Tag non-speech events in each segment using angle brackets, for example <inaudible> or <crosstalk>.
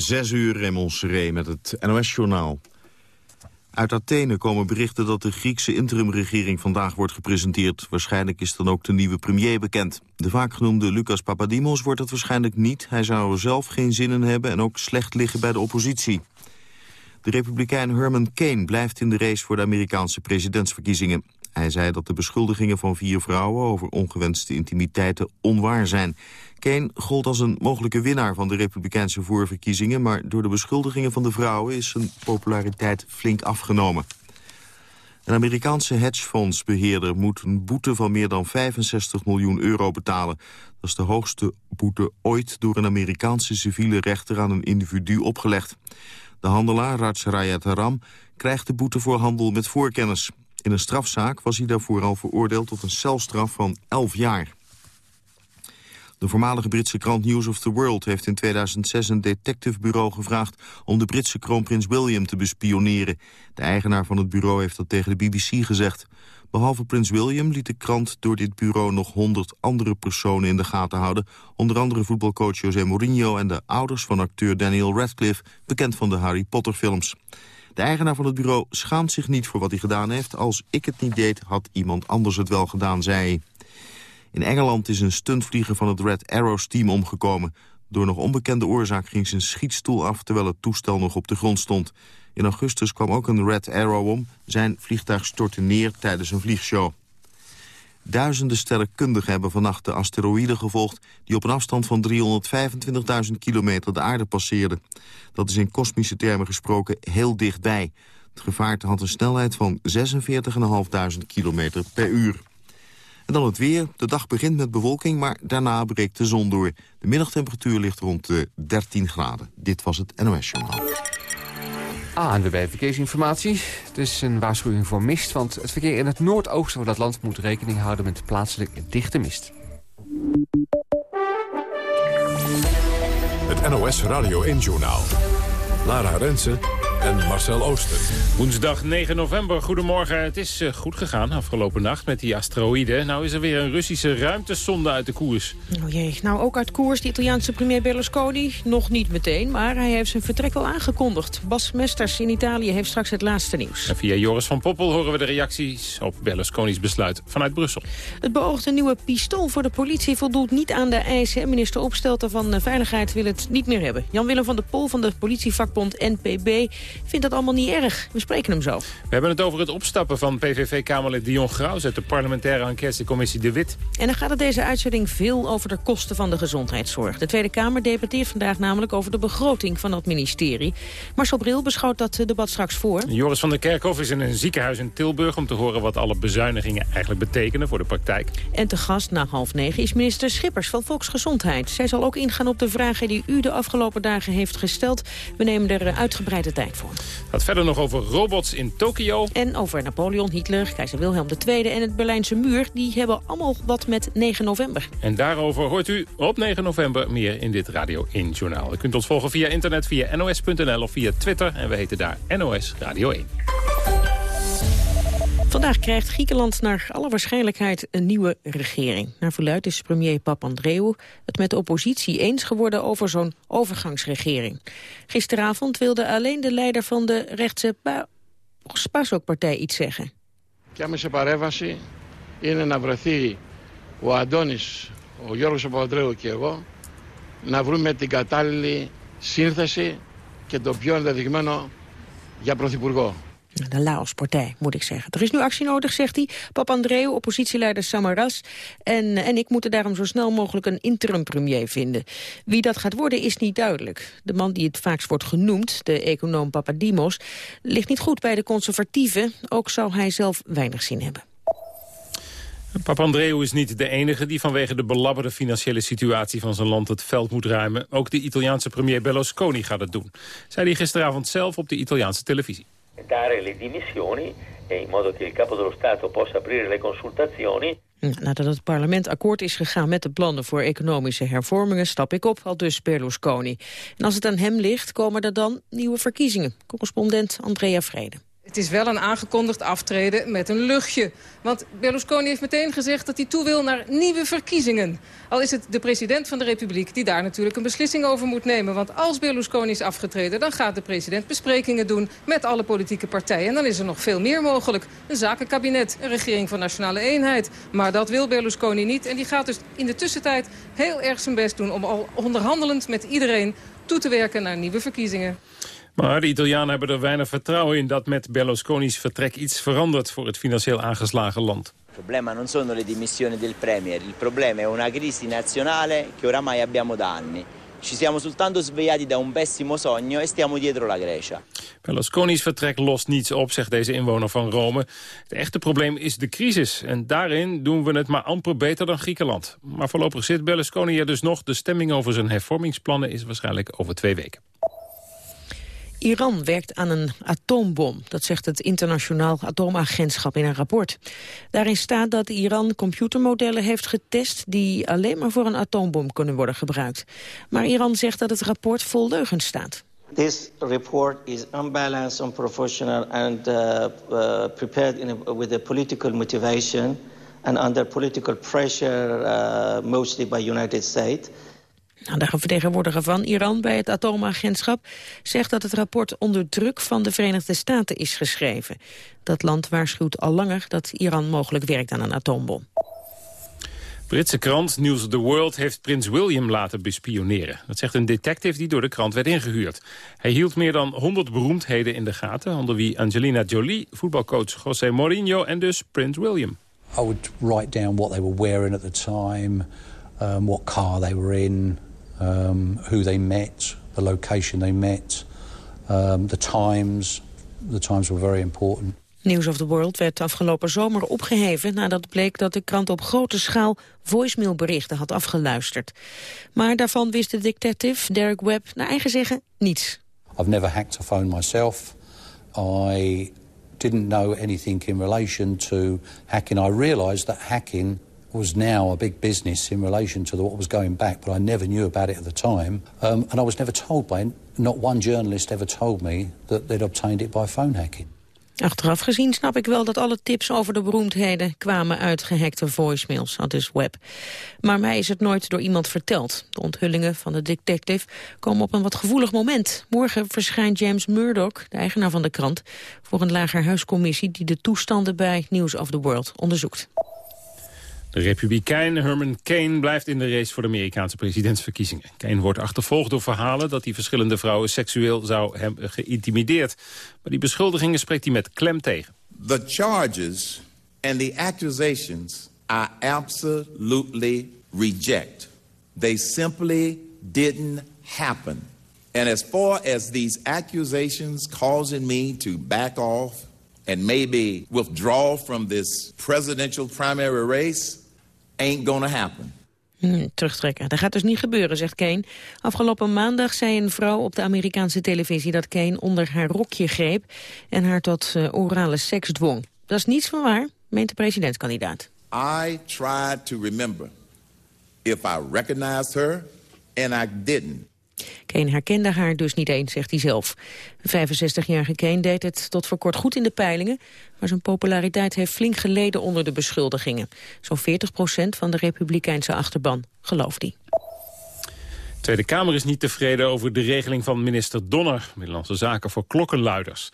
Zes uur Raymond Seré met het NOS-journaal. Uit Athene komen berichten dat de Griekse interimregering vandaag wordt gepresenteerd. Waarschijnlijk is dan ook de nieuwe premier bekend. De vaak genoemde Lucas Papadimos wordt het waarschijnlijk niet. Hij zou er zelf geen zin in hebben en ook slecht liggen bij de oppositie. De republikein Herman Kane blijft in de race voor de Amerikaanse presidentsverkiezingen. Hij zei dat de beschuldigingen van vier vrouwen over ongewenste intimiteiten onwaar zijn. Kane gold als een mogelijke winnaar van de republikeinse voorverkiezingen... maar door de beschuldigingen van de vrouwen is zijn populariteit flink afgenomen. Een Amerikaanse hedgefondsbeheerder moet een boete van meer dan 65 miljoen euro betalen. Dat is de hoogste boete ooit door een Amerikaanse civiele rechter aan een individu opgelegd. De handelaar Raj Ram krijgt de boete voor handel met voorkennis. In een strafzaak was hij daarvoor al veroordeeld tot een celstraf van 11 jaar. De voormalige Britse krant News of the World heeft in 2006 een detectivebureau gevraagd om de Britse kroonprins William te bespioneren. De eigenaar van het bureau heeft dat tegen de BBC gezegd. Behalve prins William liet de krant door dit bureau nog honderd andere personen in de gaten houden. Onder andere voetbalcoach José Mourinho en de ouders van acteur Daniel Radcliffe, bekend van de Harry Potter films. De eigenaar van het bureau schaamt zich niet voor wat hij gedaan heeft. Als ik het niet deed, had iemand anders het wel gedaan, zei hij. In Engeland is een stuntvlieger van het Red Arrows team omgekomen. Door nog onbekende oorzaak ging zijn schietstoel af... terwijl het toestel nog op de grond stond. In augustus kwam ook een Red Arrow om. Zijn vliegtuig stortte neer tijdens een vliegshow. Duizenden sterrenkundigen hebben vannacht de asteroïden gevolgd... die op een afstand van 325.000 kilometer de aarde passeerden. Dat is in kosmische termen gesproken heel dichtbij. Het gevaarte had een snelheid van 46.500 kilometer per uur. En dan het weer. De dag begint met bewolking, maar daarna breekt de zon door. De middagtemperatuur ligt rond de 13 graden. Dit was het NOS Journaal. ANWB Verkeersinformatie. Het is een waarschuwing voor mist, want het verkeer in het noordoosten van dat land moet rekening houden met plaatselijk dichte mist. Het NOS Radio 1 Journaal. Lara Rensen en Marcel Ooster. Woensdag 9 november, goedemorgen. Het is uh, goed gegaan afgelopen nacht met die asteroïden. Nou is er weer een Russische ruimtesonde uit de koers. Oh jee, nou ook uit koers, de Italiaanse premier Berlusconi. Nog niet meteen, maar hij heeft zijn vertrek al aangekondigd. Bas Mesters in Italië heeft straks het laatste nieuws. En via Joris van Poppel horen we de reacties op Berlusconi's besluit vanuit Brussel. Het beoogde nieuwe pistool voor de politie voldoet niet aan de eisen. Minister Opstelten van eh, Veiligheid wil het niet meer hebben. Jan-Willem van der Pol van de politievakbond NPB vindt dat allemaal niet erg. We spreken hem zo. We hebben het over het opstappen van PVV-Kamerlid Dion Graus... uit de parlementaire enquêtecommissie De Wit. En dan gaat het deze uitzending veel over de kosten van de gezondheidszorg. De Tweede Kamer debatteert vandaag namelijk over de begroting van dat ministerie. Marcel Bril beschouwt dat debat straks voor. Joris van der Kerkhof is in een ziekenhuis in Tilburg... om te horen wat alle bezuinigingen eigenlijk betekenen voor de praktijk. En te gast na half negen is minister Schippers van Volksgezondheid. Zij zal ook ingaan op de vragen die u de afgelopen dagen heeft gesteld. We nemen er uitgebreide tijd voor. Gaat verder nog over robots in Tokio. En over Napoleon, Hitler, keizer Wilhelm II en het Berlijnse muur. Die hebben allemaal wat met 9 november. En daarover hoort u op 9 november meer in dit Radio 1 Journaal. U kunt ons volgen via internet, via nos.nl of via Twitter. En we heten daar NOS Radio 1. Vandaag krijgt Griekenland naar alle waarschijnlijkheid een nieuwe regering. Naar verluidt is premier Papandreou het met de oppositie eens geworden over zo'n overgangsregering. Gisteravond wilde alleen de leider van de rechtse PASOK-partij iets zeggen. Κάμεσε παρέμβαση είναι να βρεθεί ο Αντώνης, ο Γιώργος Παπαντρέου και εγώ να βρούμε την κατάλληλη σύνθεση και το πιο ενδεδειγμένο για πρωθυπουργό. De Laos-partij, moet ik zeggen. Er is nu actie nodig, zegt hij. Papandreou, oppositieleider Samaras en, en ik moeten daarom zo snel mogelijk een interim-premier vinden. Wie dat gaat worden is niet duidelijk. De man die het vaakst wordt genoemd, de econoom Papadimos, ligt niet goed bij de conservatieven. Ook zou hij zelf weinig zin hebben. Papandreou is niet de enige die vanwege de belabberde financiële situatie van zijn land het veld moet ruimen. Ook de Italiaanse premier Berlusconi gaat het doen, zei hij gisteravond zelf op de Italiaanse televisie dare le e in modo che il capo dello Stato possa aprire le consultazioni. Nadat het parlement akkoord is gegaan met de plannen voor economische hervormingen, stap ik op, al dus Berlusconi. En als het aan hem ligt, komen er dan nieuwe verkiezingen. Correspondent Andrea Vrede. Het is wel een aangekondigd aftreden met een luchtje. Want Berlusconi heeft meteen gezegd dat hij toe wil naar nieuwe verkiezingen. Al is het de president van de Republiek die daar natuurlijk een beslissing over moet nemen. Want als Berlusconi is afgetreden, dan gaat de president besprekingen doen met alle politieke partijen. En dan is er nog veel meer mogelijk. Een zakenkabinet, een regering van nationale eenheid. Maar dat wil Berlusconi niet. En die gaat dus in de tussentijd heel erg zijn best doen om al onderhandelend met iedereen toe te werken naar nieuwe verkiezingen. Maar de Italianen hebben er weinig vertrouwen in dat met Berlusconi's vertrek iets verandert voor het financieel aangeslagen land. Il problema non sono le dimissioni del Premier, il problema è una crisi nazionale che oramai abbiamo da anni. Ci siamo soltanto svegliati da un pessimo sogno e stiamo dietro la Grecia. Berlusconi's vertrek lost niets op, zegt deze inwoner van Rome. Het echte probleem is de crisis. En daarin doen we het maar amper beter dan Griekenland. Maar voorlopig zit Berlusconi er dus nog. De stemming over zijn hervormingsplannen is waarschijnlijk over twee weken. Iran werkt aan een atoombom, dat zegt het internationaal atoomagentschap in een rapport. Daarin staat dat Iran computermodellen heeft getest die alleen maar voor een atoombom kunnen worden gebruikt. Maar Iran zegt dat het rapport vol leugens staat. This report is unbalanced, unprofessional and uh, uh, prepared in a, with a political motivation and under political pressure, uh, mostly by United States. Nou, de vertegenwoordiger van Iran bij het atoomagentschap zegt dat het rapport onder druk van de Verenigde Staten is geschreven. Dat land waarschuwt al langer dat Iran mogelijk werkt aan een atoombom. Britse krant News of the World heeft prins William laten bespioneren. Dat zegt een detective die door de krant werd ingehuurd. Hij hield meer dan 100 beroemdheden in de gaten... onder wie Angelina Jolie, voetbalcoach José Mourinho en dus prins William. I would write down what they were wearing at the time, um, what car they were in, um, who they met, the location they met, um, the times. The times were very important. News of the World werd afgelopen zomer opgeheven... nadat bleek dat de krant op grote schaal voicemailberichten had afgeluisterd. Maar daarvan wist de detective Derek Webb naar eigen zeggen niets. I've never hacked a phone myself. I didn't know anything in relation to hacking. I realized that hacking was now a big business in relation to what was going back, but I never knew about it at the time. Um, and I was never told by, not one journalist ever told me that they'd obtained it by phone hacking. Achteraf gezien snap ik wel dat alle tips over de beroemdheden kwamen uit gehackte voicemails, had dus Web. Maar mij is het nooit door iemand verteld. De onthullingen van de detective komen op een wat gevoelig moment. Morgen verschijnt James Murdoch, de eigenaar van de krant, voor een lagerhuiscommissie die de toestanden bij News of the World onderzoekt. De republikein Herman Cain blijft in de race voor de Amerikaanse presidentsverkiezingen. Cain wordt achtervolgd door verhalen dat hij verschillende vrouwen seksueel zou hebben geïntimideerd. Maar die beschuldigingen spreekt hij met klem tegen. The charges and the accusations are absolutely reject. They simply didn't happen. And as far as these accusations causing me to back off and maybe withdraw from this presidential primary race ain't gonna happen. Hmm, terugtrekken. Dat gaat dus niet gebeuren, zegt Kane. Afgelopen maandag zei een vrouw op de Amerikaanse televisie... dat Kane onder haar rokje greep en haar tot uh, orale seks dwong. Dat is niets van waar, meent de presidentskandidaat. I tried to remember if I recognized her and I didn't. Kane herkende haar dus niet eens, zegt hij zelf. De 65-jarige Kane deed het tot voor kort goed in de peilingen... maar zijn populariteit heeft flink geleden onder de beschuldigingen. Zo'n 40% van de republikeinse achterban gelooft hij. De Tweede Kamer is niet tevreden over de regeling van minister Donner... Middellandse Zaken voor klokkenluiders.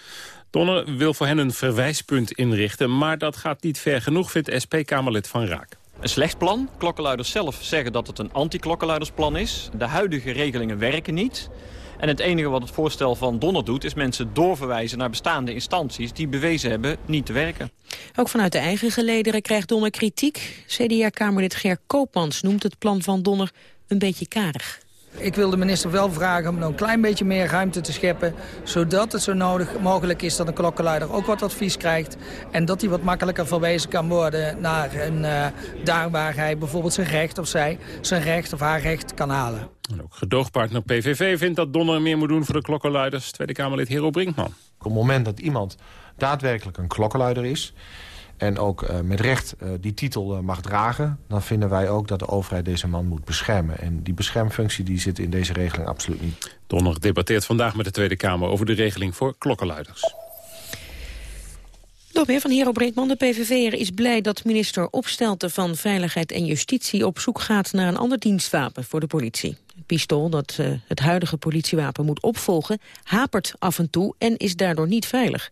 Donner wil voor hen een verwijspunt inrichten... maar dat gaat niet ver genoeg, vindt SP-Kamerlid Van Raak. Een slecht plan. Klokkenluiders zelf zeggen dat het een anti-klokkenluidersplan is. De huidige regelingen werken niet. En het enige wat het voorstel van Donner doet... is mensen doorverwijzen naar bestaande instanties... die bewezen hebben niet te werken. Ook vanuit de eigen gelederen krijgt Donner kritiek. CDA-kamerlid Ger Koopmans noemt het plan van Donner een beetje karig. Ik wil de minister wel vragen om nog een klein beetje meer ruimte te scheppen... zodat het zo nodig mogelijk is dat een klokkenluider ook wat advies krijgt... en dat hij wat makkelijker verwezen kan worden naar een, uh, daar waar hij bijvoorbeeld zijn recht of zij... zijn recht of haar recht kan halen. En ook gedoogpartner PVV vindt dat Donner meer moet doen voor de klokkenluiders. Tweede Kamerlid Hero Brinkman. Op het moment dat iemand daadwerkelijk een klokkenluider is en ook uh, met recht uh, die titel uh, mag dragen... dan vinden wij ook dat de overheid deze man moet beschermen. En die beschermfunctie die zit in deze regeling absoluut niet. Donner debatteert vandaag met de Tweede Kamer over de regeling voor klokkenluiders. Nog meer van Hero Breedman. De PVV'er is blij dat minister Opstelten van Veiligheid en Justitie... op zoek gaat naar een ander dienstwapen voor de politie. Het pistool dat uh, het huidige politiewapen moet opvolgen... hapert af en toe en is daardoor niet veilig.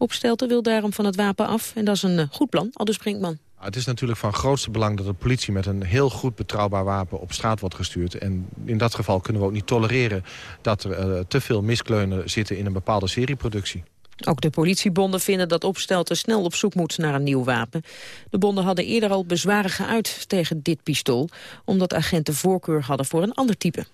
Opstelten wil daarom van het wapen af en dat is een uh, goed plan, aldus Brinkman. Het is natuurlijk van grootste belang dat de politie met een heel goed betrouwbaar wapen op straat wordt gestuurd. En in dat geval kunnen we ook niet tolereren dat er uh, te veel miskleunen zitten in een bepaalde serieproductie. Ook de politiebonden vinden dat Opstelten snel op zoek moet naar een nieuw wapen. De bonden hadden eerder al bezwaren geuit tegen dit pistool... omdat agenten voorkeur hadden voor een ander type.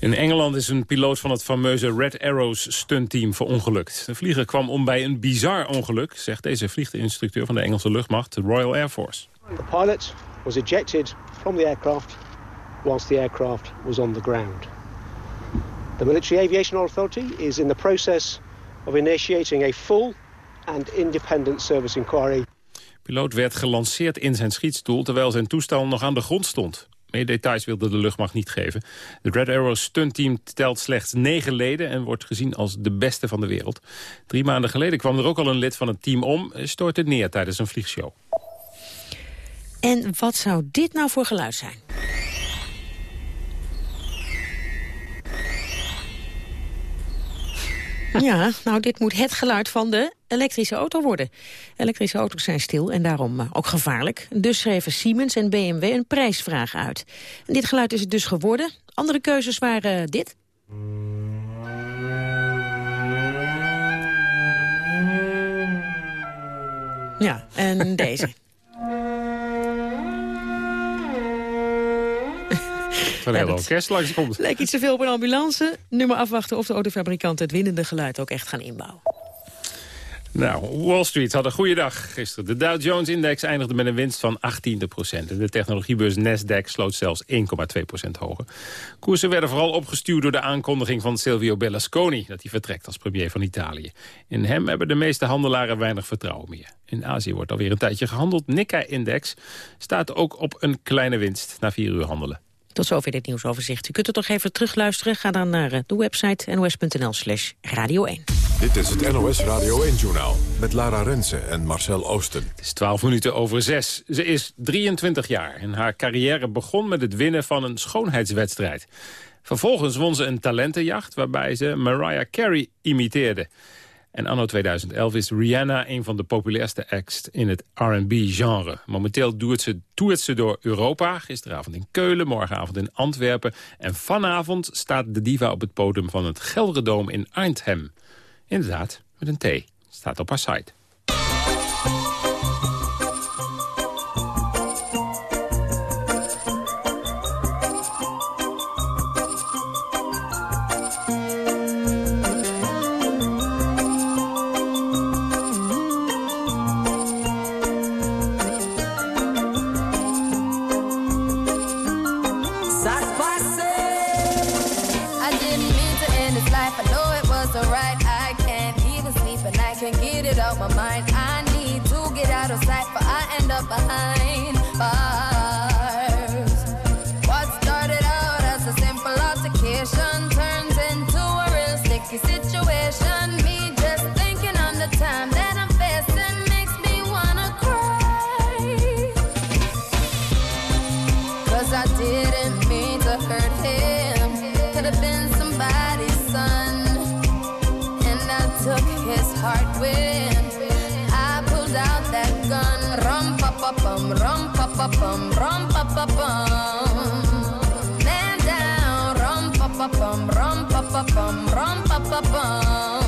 In Engeland is een piloot van het fameuze Red Arrows stuntteam verongelukt. De vlieger kwam om bij een bizar ongeluk, zegt deze vliegdeinstructeur van de Engelse luchtmacht, de Royal Air Force. The pilot was ejected from the aircraft whilst the aircraft was on the ground. The Military Aviation Authority is in the process of initiating a full and independent service inquiry. De piloot werd gelanceerd in zijn schietstoel terwijl zijn toestel nog aan de grond stond. Meer details wilde de luchtmacht niet geven. Het Red Arrow stuntteam telt slechts negen leden... en wordt gezien als de beste van de wereld. Drie maanden geleden kwam er ook al een lid van het team om... stortte neer tijdens een vliegshow. En wat zou dit nou voor geluid zijn? Ja, nou dit moet het geluid van de elektrische auto worden. Elektrische auto's zijn stil en daarom ook gevaarlijk. Dus schreven Siemens en BMW een prijsvraag uit. En dit geluid is het dus geworden. Andere keuzes waren dit. Ja, en <laughs> deze. Een hele orkest langs komt. Leek iets te veel op een ambulance. Nu maar afwachten of de autofabrikanten het winnende geluid ook echt gaan inbouwen. Nou, Wall Street had een goede dag gisteren. De Dow Jones-index eindigde met een winst van 18 procent. En de technologiebeurs Nasdaq sloot zelfs 1,2 procent hoger. Koersen werden vooral opgestuurd door de aankondiging van Silvio Berlusconi... dat hij vertrekt als premier van Italië. In hem hebben de meeste handelaren weinig vertrouwen meer. In Azië wordt alweer een tijdje gehandeld. Nikkei-index staat ook op een kleine winst na vier uur handelen. Tot zover dit nieuwsoverzicht. U kunt het toch even terugluisteren. Ga dan naar eh, de website nos.nl slash radio 1. Dit is het NOS Radio 1-journaal met Lara Rensen en Marcel Oosten. Het is 12 minuten over 6. Ze is 23 jaar en haar carrière begon met het winnen van een schoonheidswedstrijd. Vervolgens won ze een talentenjacht waarbij ze Mariah Carey imiteerde. En anno 2011 is Rihanna een van de populairste acts in het R&B-genre. Momenteel doet ze, toert ze door Europa. Gisteravond in Keulen, morgenavond in Antwerpen. En vanavond staat de diva op het podium van het Gelderdoom in Arnhem. Inderdaad, met een T. Staat op haar site. my mind. I need to get out of sight, but I end up behind bars. Rum pa pa bum rum pa pa bum man down rum pa pa bum rum pa pa bum rum pa pa bum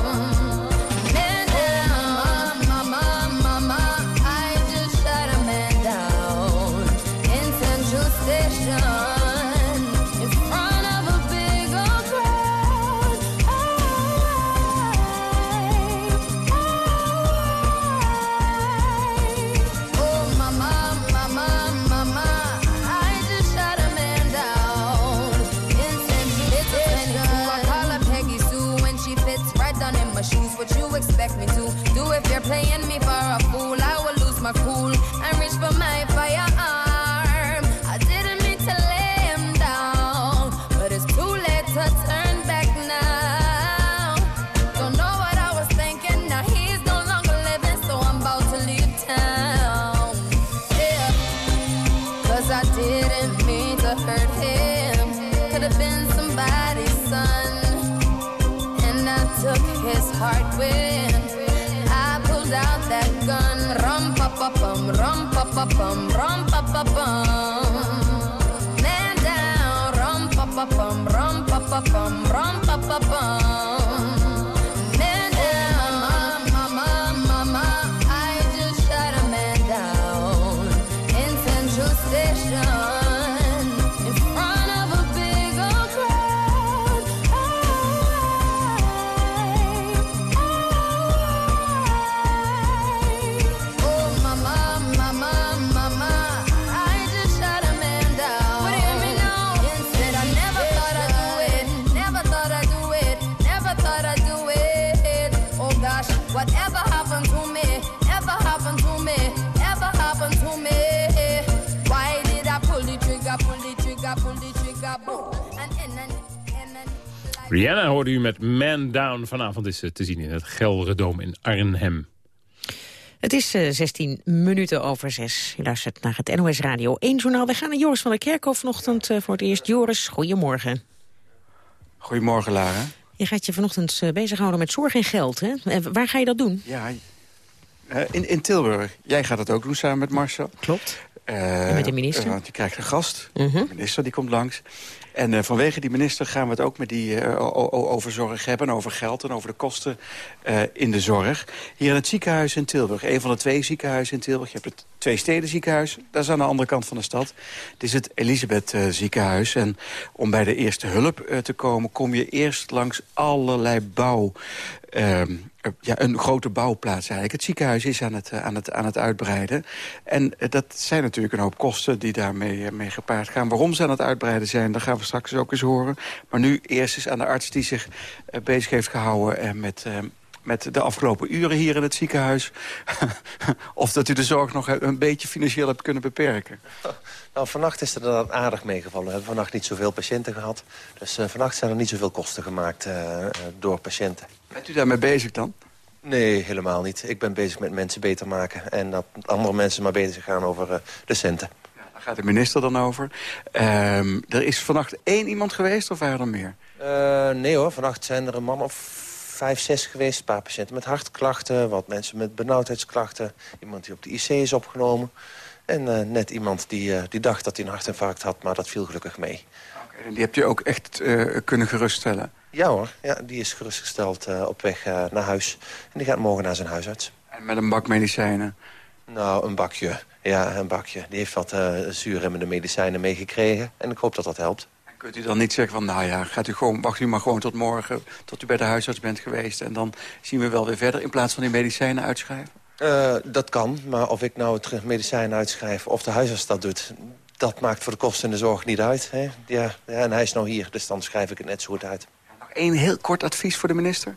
somebody's son. And I took his heart when I pulled out that gun. Rum pa pa bum, rum pa pa bum, rum pa pa bum. Man down, rum pa pa bum, rum pa pa bum, rum pa pa bum. Rihanna hoorde u met Man Down. Vanavond is ze te zien in het Gelredome in Arnhem. Het is eh, 16 minuten over 6. U luistert naar het NOS Radio 1 journaal. We gaan naar Joris van der Kerkhof vanochtend eh, voor het eerst. Joris, goedemorgen. Goedemorgen, Lara. Je gaat je vanochtend eh, bezighouden met zorg en geld, hè? Eh, waar ga je dat doen? Ja, eh, in, in Tilburg. Jij gaat het ook doen samen met Marcel. Klopt. Eh, En met de minister. eh, want je krijgt een gast. Mhm. De minister die komt langs. En eh, vanwege die minister gaan we het ook met die, over zorg hebben... en over geld en over de kosten in de zorg. Hier in het ziekenhuis in Tilburg. Een van de twee ziekenhuizen in Tilburg. Je hebt het Twee Steden ziekenhuis. Dat is aan de andere kant van de stad. Het is het Elisabeth ziekenhuis. En om bij de eerste hulp te komen... kom je eerst langs allerlei bouw... ehm, eh, ja, een grote bouwplaats eigenlijk. Het ziekenhuis is aan het, eh, aan het, aan het uitbreiden. En eh, dat zijn natuurlijk een hoop kosten die daarmee eh, mee gepaard gaan. Waarom ze aan het uitbreiden zijn, dat gaan we straks ook eens horen. Maar nu eerst eens aan de arts die zich bezig heeft gehouden... eh, met, met de afgelopen uren hier in het ziekenhuis. <laughs> of dat u de zorg nog een beetje financieel hebt kunnen beperken. <laughs> Nou, vannacht is er dan aardig meegevallen. We hebben vannacht niet zoveel patiënten gehad. Dus eh, vannacht zijn er niet zoveel kosten gemaakt eh, eh, door patiënten. Bent u daarmee bezig dan? Nee, helemaal niet. Ik ben bezig met mensen beter maken. En dat andere mensen maar bezig gaan over eh, de centen. Daar gaat de minister dan over. Ehm, er is vannacht één iemand geweest of waren er meer? Nee hoor, vannacht zijn er een man of vijf, zes geweest. Een paar patiënten met hartklachten, wat mensen met benauwdheidsklachten. Iemand die op de IC is opgenomen. En eh, net iemand die, eh, die dacht dat hij een hartinfarct had, maar dat viel gelukkig mee. En die hebt u ook echt eh, kunnen geruststellen? Ja hoor, ja, die is gerustgesteld op weg naar huis. En die gaat morgen naar zijn huisarts. En met een bak medicijnen? Nou, een bakje. Ja, een bakje. Die heeft wat zuurremmende medicijnen meegekregen. En ik hoop dat dat helpt. Kunt u dan niet zeggen van, nou ja, gaat u gewoon, wacht u maar gewoon tot morgen... tot u bij de huisarts bent geweest en dan zien we wel weer verder... in plaats van die medicijnen uitschrijven? Uh, dat kan, maar of ik nou het medicijn uitschrijf of de huisarts dat doet... dat maakt voor de kosten en de zorg niet uit. Hè? Ja, ja, en hij is nou hier, dus dan schrijf ik het net zo goed uit. Nog één heel kort advies voor de minister?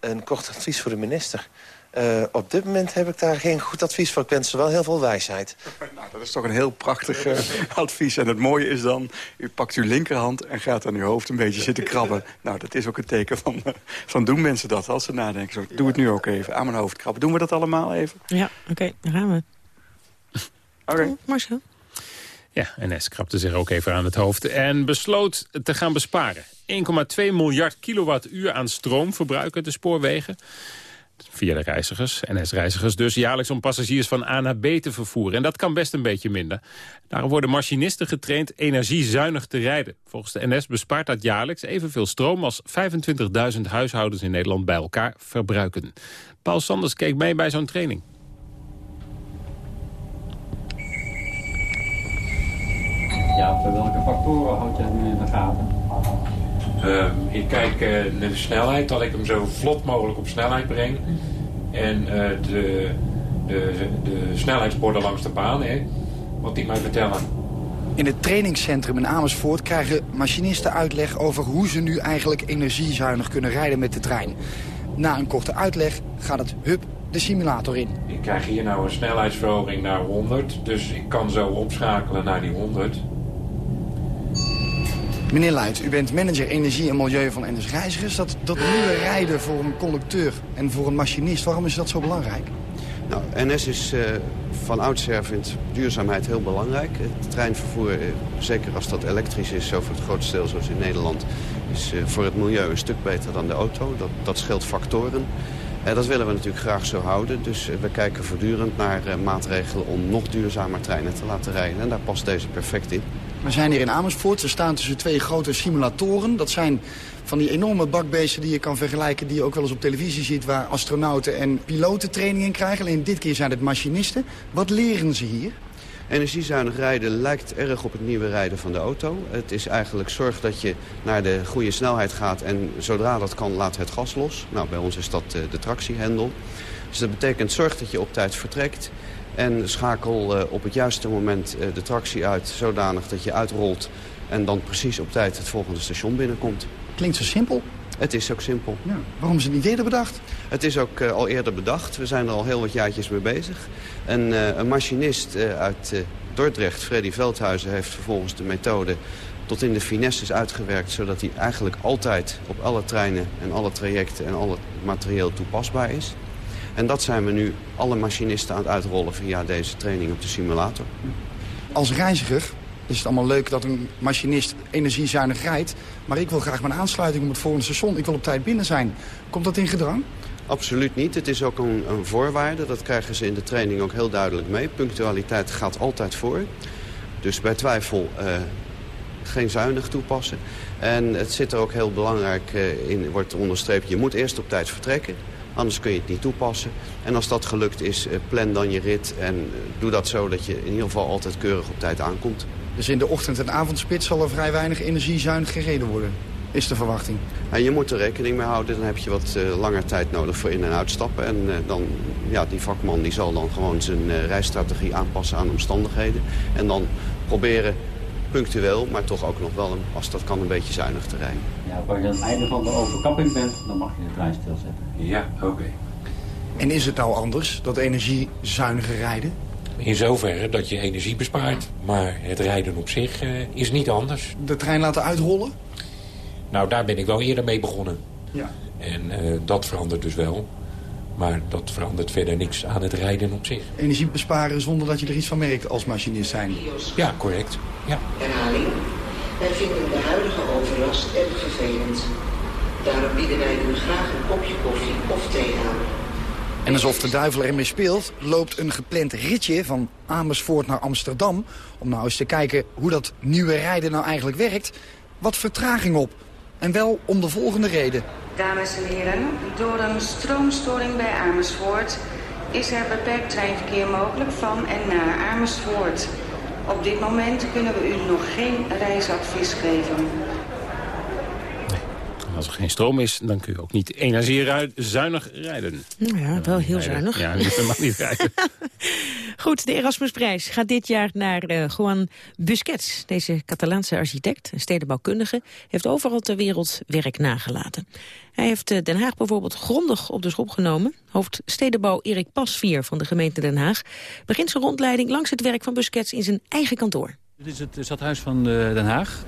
Een kort advies voor de minister? Uh, op dit moment heb ik daar geen goed advies voor. Ik wens ze wel heel veel wijsheid. <laughs> Nou, dat is toch een heel prachtig uh, advies. En het mooie is dan, u pakt uw linkerhand en gaat aan uw hoofd een beetje zitten krabben. <laughs> Nou, dat is ook een teken van, uh, van doen mensen dat als ze nadenken. Zo, doe het nu ook even, aan mijn hoofd krabben. Doen we dat allemaal even? Ja, oké, okay, dan gaan we. Oké. Okay. Marcel? Ja, NS krabde zich ook even aan het hoofd en besloot te gaan besparen. 1,2 miljard kilowattuur aan stroom verbruiken de spoorwegen. Via de reizigers, NS-reizigers dus, jaarlijks om passagiers van A naar B te vervoeren. En dat kan best een beetje minder. Daarom worden machinisten getraind energiezuinig te rijden. Volgens de NS bespaart dat jaarlijks evenveel stroom als 25.000 huishoudens in Nederland bij elkaar verbruiken. Paul Sanders keek mee bij zo'n training. Ja, welke factoren houd jij nu in de gaten? Uh, ik kijk uh, naar de snelheid, dat ik hem zo vlot mogelijk op snelheid breng. En uh, de, de, de snelheidsborden langs de baan, hè, wat die mij vertellen. In het trainingscentrum in Amersfoort krijgen machinisten uitleg over hoe ze nu eigenlijk energiezuinig kunnen rijden met de trein. Na een korte uitleg gaat het hup de simulator in. Ik krijg hier nou een snelheidsverhoging naar 100, dus ik kan zo opschakelen naar die 100. Meneer Luit, u bent manager energie en milieu van NS Reizigers. Dat, dat nieuwe rijden voor een conducteur en voor een machinist, waarom is dat zo belangrijk? Nou, NS is uh, van oudsher vindt duurzaamheid heel belangrijk. Het treinvervoer, uh, zeker als dat elektrisch is, zo voor het grootste deel zoals in Nederland... is uh, voor het milieu een stuk beter dan de auto. Dat, dat scheelt factoren. Dat willen we natuurlijk graag zo houden. Dus we kijken voortdurend naar maatregelen om nog duurzamer treinen te laten rijden. En daar past deze perfect in. We zijn hier in Amersfoort. We staan tussen twee grote simulatoren. Dat zijn van die enorme bakbeesten die je kan vergelijken... die je ook wel eens op televisie ziet... waar astronauten en piloten training in krijgen. Alleen dit keer zijn het machinisten. Wat leren ze hier? Energiezuinig rijden lijkt erg op het nieuwe rijden van de auto. Het is eigenlijk zorg dat je naar de goede snelheid gaat... en zodra dat kan, laat het gas los. Nou, bij ons is dat uh, de tractiehendel. Dus dat betekent zorg dat je op tijd vertrekt... en schakel uh, op het juiste moment uh, de tractie uit... zodanig dat je uitrolt en dan precies op tijd het volgende station binnenkomt. Klinkt zo simpel. Het is ook simpel. Ja. Waarom is het niet eerder bedacht? Het is ook uh, al eerder bedacht. We zijn er al heel wat jaartjes mee bezig. En uh, een machinist uh, uit Dordrecht, Freddy Veldhuizen, heeft vervolgens de methode tot in de finesses uitgewerkt... zodat hij eigenlijk altijd op alle treinen en alle trajecten en alle materieel toepasbaar is. En dat zijn we nu alle machinisten aan het uitrollen via deze training op de simulator. Als reiziger is het allemaal leuk dat een machinist energiezuinig rijdt. Maar ik wil graag mijn aansluiting op het volgende station. Ik wil op tijd binnen zijn. Komt dat in gedrang? Absoluut niet. Het is ook een, een voorwaarde. Dat krijgen ze in de training ook heel duidelijk mee. Punctualiteit gaat altijd voor. Dus bij twijfel uh, geen zuinig toepassen. En het zit er ook heel belangrijk uh, in, wordt onderstreept... je moet eerst op tijd vertrekken. Anders kun je het niet toepassen. En als dat gelukt is, uh, plan dan je rit. En doe dat zo dat je in ieder geval altijd keurig op tijd aankomt. Dus in de ochtend- en avondspits zal er vrij weinig energiezuinig gereden worden, is de verwachting. En je moet er rekening mee houden, dan heb je wat uh, langer tijd nodig voor in- en uitstappen. En uh, dan, ja, die vakman die zal dan gewoon zijn uh, reisstrategie aanpassen aan omstandigheden. En dan proberen punctueel, maar toch ook nog wel, een, als dat kan, een beetje zuinig te rijden. Ja, als je aan het einde van de overkapping bent, dan mag je de trein stilzetten. Ja, oké. Okay. En is het nou anders, dat energiezuiniger rijden? In zoverre dat je energie bespaart. Maar het rijden op zich uh, is niet anders. De trein laten uitrollen? Nou, daar ben ik wel eerder mee begonnen. Ja. En uh, dat verandert dus wel. Maar dat verandert verder niks aan het rijden op zich. Energie besparen zonder dat je er iets van merkt als machinist zijn? Ja, correct. Ja. Herhaling. Wij vinden de huidige overlast erg vervelend. Daarom bieden wij u graag een kopje koffie of thee aan. En alsof de duivel ermee speelt, loopt een gepland ritje van Amersfoort naar Amsterdam... om nou eens te kijken hoe dat nieuwe rijden nou eigenlijk werkt... wat vertraging op. En wel om de volgende reden. Dames en heren, door een stroomstoring bij Amersfoort... is er beperkt treinverkeer mogelijk van en naar Amersfoort. Op dit moment kunnen we u nog geen reisadvies geven. Als er geen stroom is, dan kun je ook niet energiezuinig rijden. Nou ja, wel heel rijden. zuinig. Ja, je mag niet rijden. <laughs> Goed, de Erasmusprijs gaat dit jaar naar uh, Juan Busquets. Deze Catalaanse architect en stedenbouwkundige heeft overal ter wereld werk nagelaten. Hij heeft uh, Den Haag bijvoorbeeld grondig op de schop genomen. Hoofd stedenbouw Erik Pasvier van de gemeente Den Haag begint zijn rondleiding langs het werk van Busquets in zijn eigen kantoor. Dit is het stadhuis van uh, Den Haag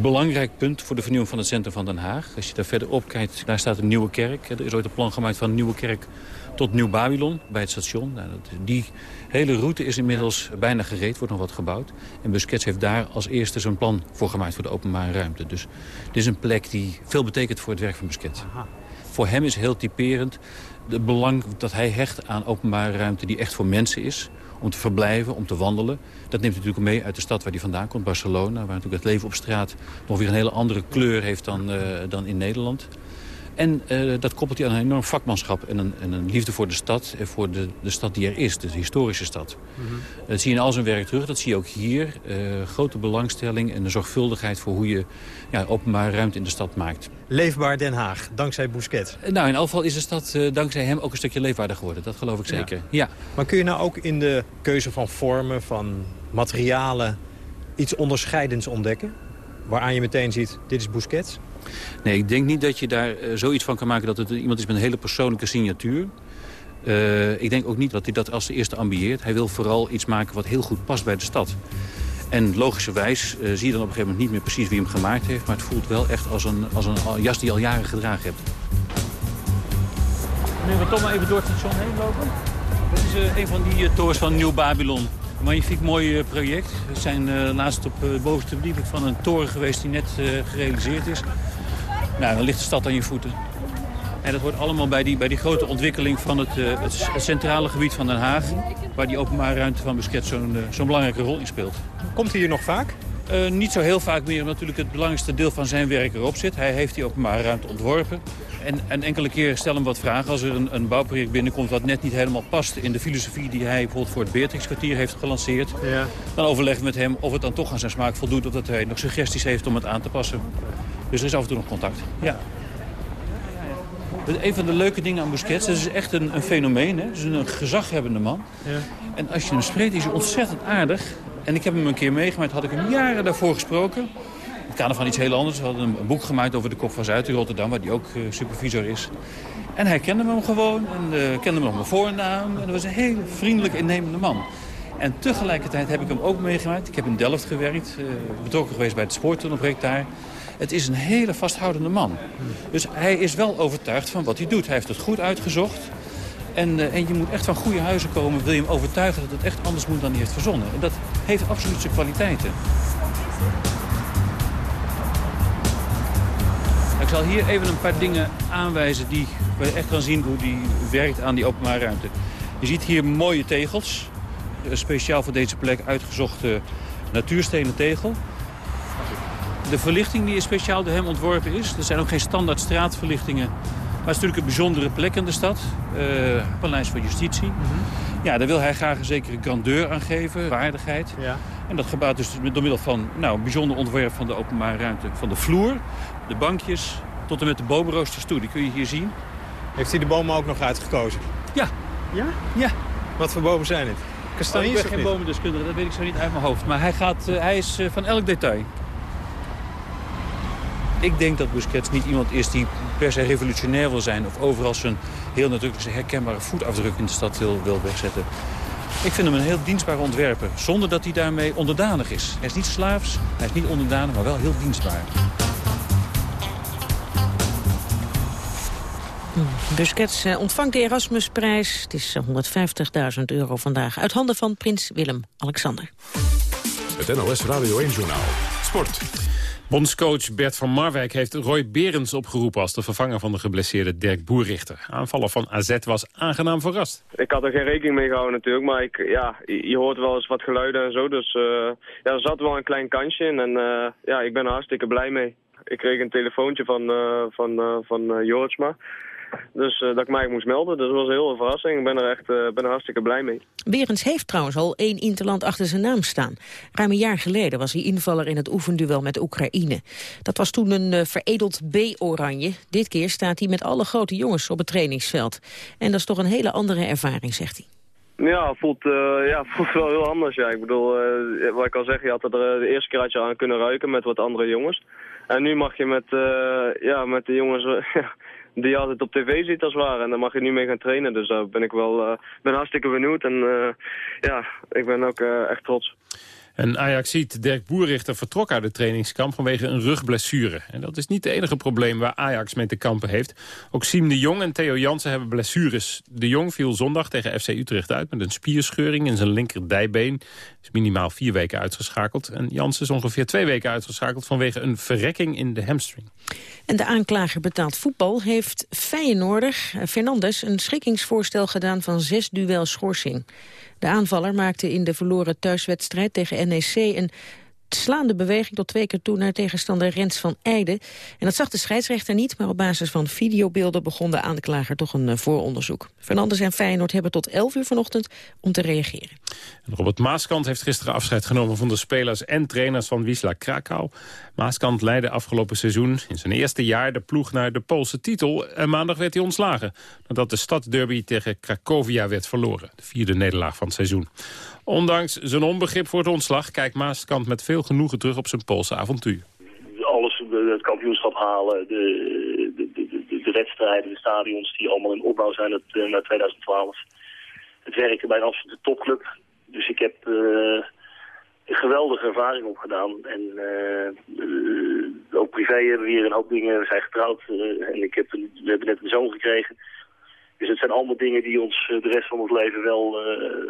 belangrijk punt voor de vernieuwing van het centrum van Den Haag. Als je daar verderop kijkt, daar staat een nieuwe kerk. Er is ooit een plan gemaakt van een nieuwe kerk tot Nieuw Babylon bij het station. Nou, die hele route is inmiddels bijna gereed, wordt nog wat gebouwd. En Busquets heeft daar als eerste zo'n plan voor gemaakt voor de openbare ruimte. Dus dit is een plek die veel betekent voor het werk van Busquets. Aha. Voor hem is heel typerend het belang dat hij hecht aan openbare ruimte die echt voor mensen is om te verblijven, om te wandelen. Dat neemt natuurlijk mee uit de stad waar hij vandaan komt, Barcelona... waar natuurlijk het leven op straat nog weer een hele andere kleur heeft dan, uh, dan in Nederland. En uh, dat koppelt hij aan een enorm vakmanschap en een, en een, liefde voor de stad... en voor de, de stad die er is, de historische stad. Mm -hmm. Dat zie je in al zijn werk terug, dat zie je ook hier. Uh, grote belangstelling en de zorgvuldigheid voor hoe je ja, openbare ruimte in de stad maakt. Leefbaar Den Haag, dankzij Bousquet. Nou, in elk geval is de stad uh, dankzij hem ook een stukje leefbaarder geworden. Dat geloof ik zeker. Ja. ja. Maar kun je nou ook in de keuze van vormen, van materialen... iets onderscheidends ontdekken? Waaraan je meteen ziet, dit is Bousquet? Nee, ik denk niet dat je daar uh, zoiets van kan maken dat het iemand is met een hele persoonlijke signatuur. Uh, ik denk ook niet dat hij dat als de eerste ambieert. Hij wil vooral iets maken wat heel goed past bij de stad. En logischerwijs uh, zie je dan op een gegeven moment niet meer precies wie hem gemaakt heeft. Maar het voelt wel echt als een, als een jas die je al jaren gedragen hebt. Nu we toch maar even door het station heen lopen. Dit is eh, een van die uh, torens van Nieuw Babylon. Een magnifiek mooi project. We zijn laatst op de bovenste verdieping van een toren geweest die net gerealiseerd is. Nou, dan ligt de stad aan je voeten. En dat wordt allemaal bij die, bij die grote ontwikkeling van het, het centrale gebied van Den Haag... waar die openbare ruimte van Busquet zo'n zo'n belangrijke rol in speelt. Komt hij hier nog vaak? Uh, niet zo heel vaak meer, omdat natuurlijk het belangrijkste deel van zijn werk erop zit. Hij heeft die openbare ruimte ontworpen. En, en enkele keer stellen hem wat vragen als er een, een, bouwproject binnenkomt... wat net niet helemaal past in de filosofie die hij bijvoorbeeld voor het Beatrix-kwartier heeft gelanceerd. Ja. Dan overleggen we met hem of het dan toch aan zijn smaak voldoet... of dat hij nog suggesties heeft om het aan te passen. Dus er is af en toe nog contact. Ja. Een van de leuke dingen aan Busquets, dat is echt een, een fenomeen. Hè? Het is een gezaghebbende man. Ja. En als je hem spreekt, is hij ontzettend aardig. En ik heb hem een keer meegemaakt, had ik hem jaren daarvoor gesproken. In het kader van iets heel anders. We hadden een boek gemaakt over de Kop van Zuid in Rotterdam, waar hij ook uh, supervisor is. En hij kende me gewoon en uh, kende me op mijn voornaam. En dat was een hele vriendelijk innemende man. En tegelijkertijd heb ik hem ook meegemaakt. Ik heb in Delft gewerkt, uh, betrokken geweest bij het spoortunnelproject daar. Het is een hele vasthoudende man. Dus hij is wel overtuigd van wat hij doet. Hij heeft het goed uitgezocht. En, uh, en je moet echt van goede huizen komen. Wil je hem overtuigen dat het echt anders moet dan hij heeft verzonnen. En dat heeft absoluut zijn kwaliteiten. Ik zal hier even een paar dingen aanwijzen die waar echt kan zien hoe die werkt aan die openbare ruimte. Je ziet hier mooie tegels. Speciaal voor deze plek uitgezochte natuurstenen tegel. De verlichting die speciaal door hem ontworpen is. Er zijn ook geen standaard straatverlichtingen maar het is natuurlijk een bijzondere plek in de stad. Uh, Paleis van Justitie. Ja, daar wil hij graag een zekere grandeur aan geven, waardigheid. Ja. En dat gebeurt dus door middel van nou, een bijzonder ontwerp van de openbare ruimte. Van de vloer, de bankjes, tot en met de boomroosters toe. Die kun je hier zien. Heeft hij de bomen ook nog uitgekozen? Ja. Ja? Ja. Wat voor bomen zijn het? Kastanjes oh, ik ben geen bomendeskundige, dat weet ik zo niet uit mijn hoofd. Maar hij, gaat, uh, hij is uh, van elk detail. Ik denk dat Busquets niet iemand is die per se revolutionair wil zijn... of overal zijn heel natuurlijk zijn herkenbare voetafdruk in de stad wil, wil wegzetten. Ik vind hem een heel dienstbare ontwerper, zonder dat hij daarmee onderdanig is. Hij is niet slaafs, hij is niet onderdanig, maar wel heel dienstbaar. Busquets eh, ontvangt de Erasmusprijs. Het is 150.000 euro vandaag uit handen van prins Willem-Alexander. Het NOS Radio 1-journaal. Sport. Bondscoach Bert van Marwijk heeft Roy Berends opgeroepen... als de vervanger van de geblesseerde Dirk Boerrichter. Aanvaller van AZ was aangenaam verrast. Ik had er geen rekening mee gehouden natuurlijk, maar ik, ja, je hoort wel eens wat geluiden en zo. Dus uh, ja, er zat wel een klein kansje in en uh, ja, ik ben er hartstikke blij mee. Ik kreeg een telefoontje van, uh, van, van Jortsma. Dus uh, dat ik mij moest melden. Dus dat was een hele verrassing. Ik ben er echt uh, ben er hartstikke blij mee. Berends heeft trouwens al één interland achter zijn naam staan. Ruim een jaar geleden was hij invaller in het oefenduel met Oekraïne. Dat was toen een uh, veredeld B-oranje. Dit keer staat hij met alle grote jongens op het trainingsveld. En dat is toch een hele andere ervaring, zegt hij. Ja, voelt, uh, ja, <laughs> voelt wel heel anders. Ja. Ik bedoel, uh, wat ik al zeg, je had er de eerste keer had je aan kunnen ruiken met wat andere jongens. En nu mag je met, ja, met de jongens <laughs> die altijd op tv ziet als het ware. En daar mag je nu mee gaan trainen. Dus daar ben ik wel uh, ben hartstikke benieuwd. En uh, ja, ik ben ook uh, echt trots. En Ajax ziet Dirk Boerrichter vertrok uit het trainingskamp vanwege een rugblessure. En dat is niet het enige probleem waar Ajax mee te kampen heeft. Ook Siem de Jong en Theo Jansen hebben blessures. De Jong viel zondag tegen FC Utrecht uit met een spierscheuring in zijn linkerdijbeen. Is minimaal vier weken uitgeschakeld. En Jansen is ongeveer twee weken uitgeschakeld vanwege een verrekking in de hamstring. En de aanklager betaald voetbal heeft Feyenoorder Fernandes een schikkingsvoorstel gedaan van zes duels schorsing. De aanvaller maakte in de verloren thuiswedstrijd tegen NEC een slaande beweging tot twee keer toe naar tegenstander Rens van Eijden. En dat zag de scheidsrechter niet, maar op basis van videobeelden begon de aanklager toch een uh, vooronderzoek. Fernandes en Feyenoord hebben tot 11 uur vanochtend om te reageren. Robert Maaskant heeft gisteren afscheid genomen van de spelers en trainers van Wisla Krakau. Maaskant leidde afgelopen seizoen in zijn eerste jaar de ploeg naar de Poolse titel. En maandag werd hij ontslagen, nadat de stadsderby tegen Cracovia werd verloren. De vierde nederlaag van het seizoen. Ondanks zijn onbegrip voor het ontslag kijkt Maaskant met veel genoegen terug op zijn Poolse avontuur. Alles, het kampioenschap halen, de, de, de, de wedstrijden, de stadions die allemaal in opbouw zijn het, naar 2012. Het werken bij een absolute topclub. Dus ik heb uh, een geweldige ervaring opgedaan. En uh, ook privé hebben we hier een hoop dingen. We zijn getrouwd en ik heb, we hebben net een zoon gekregen. Dus het zijn allemaal dingen die ons de rest van ons leven wel,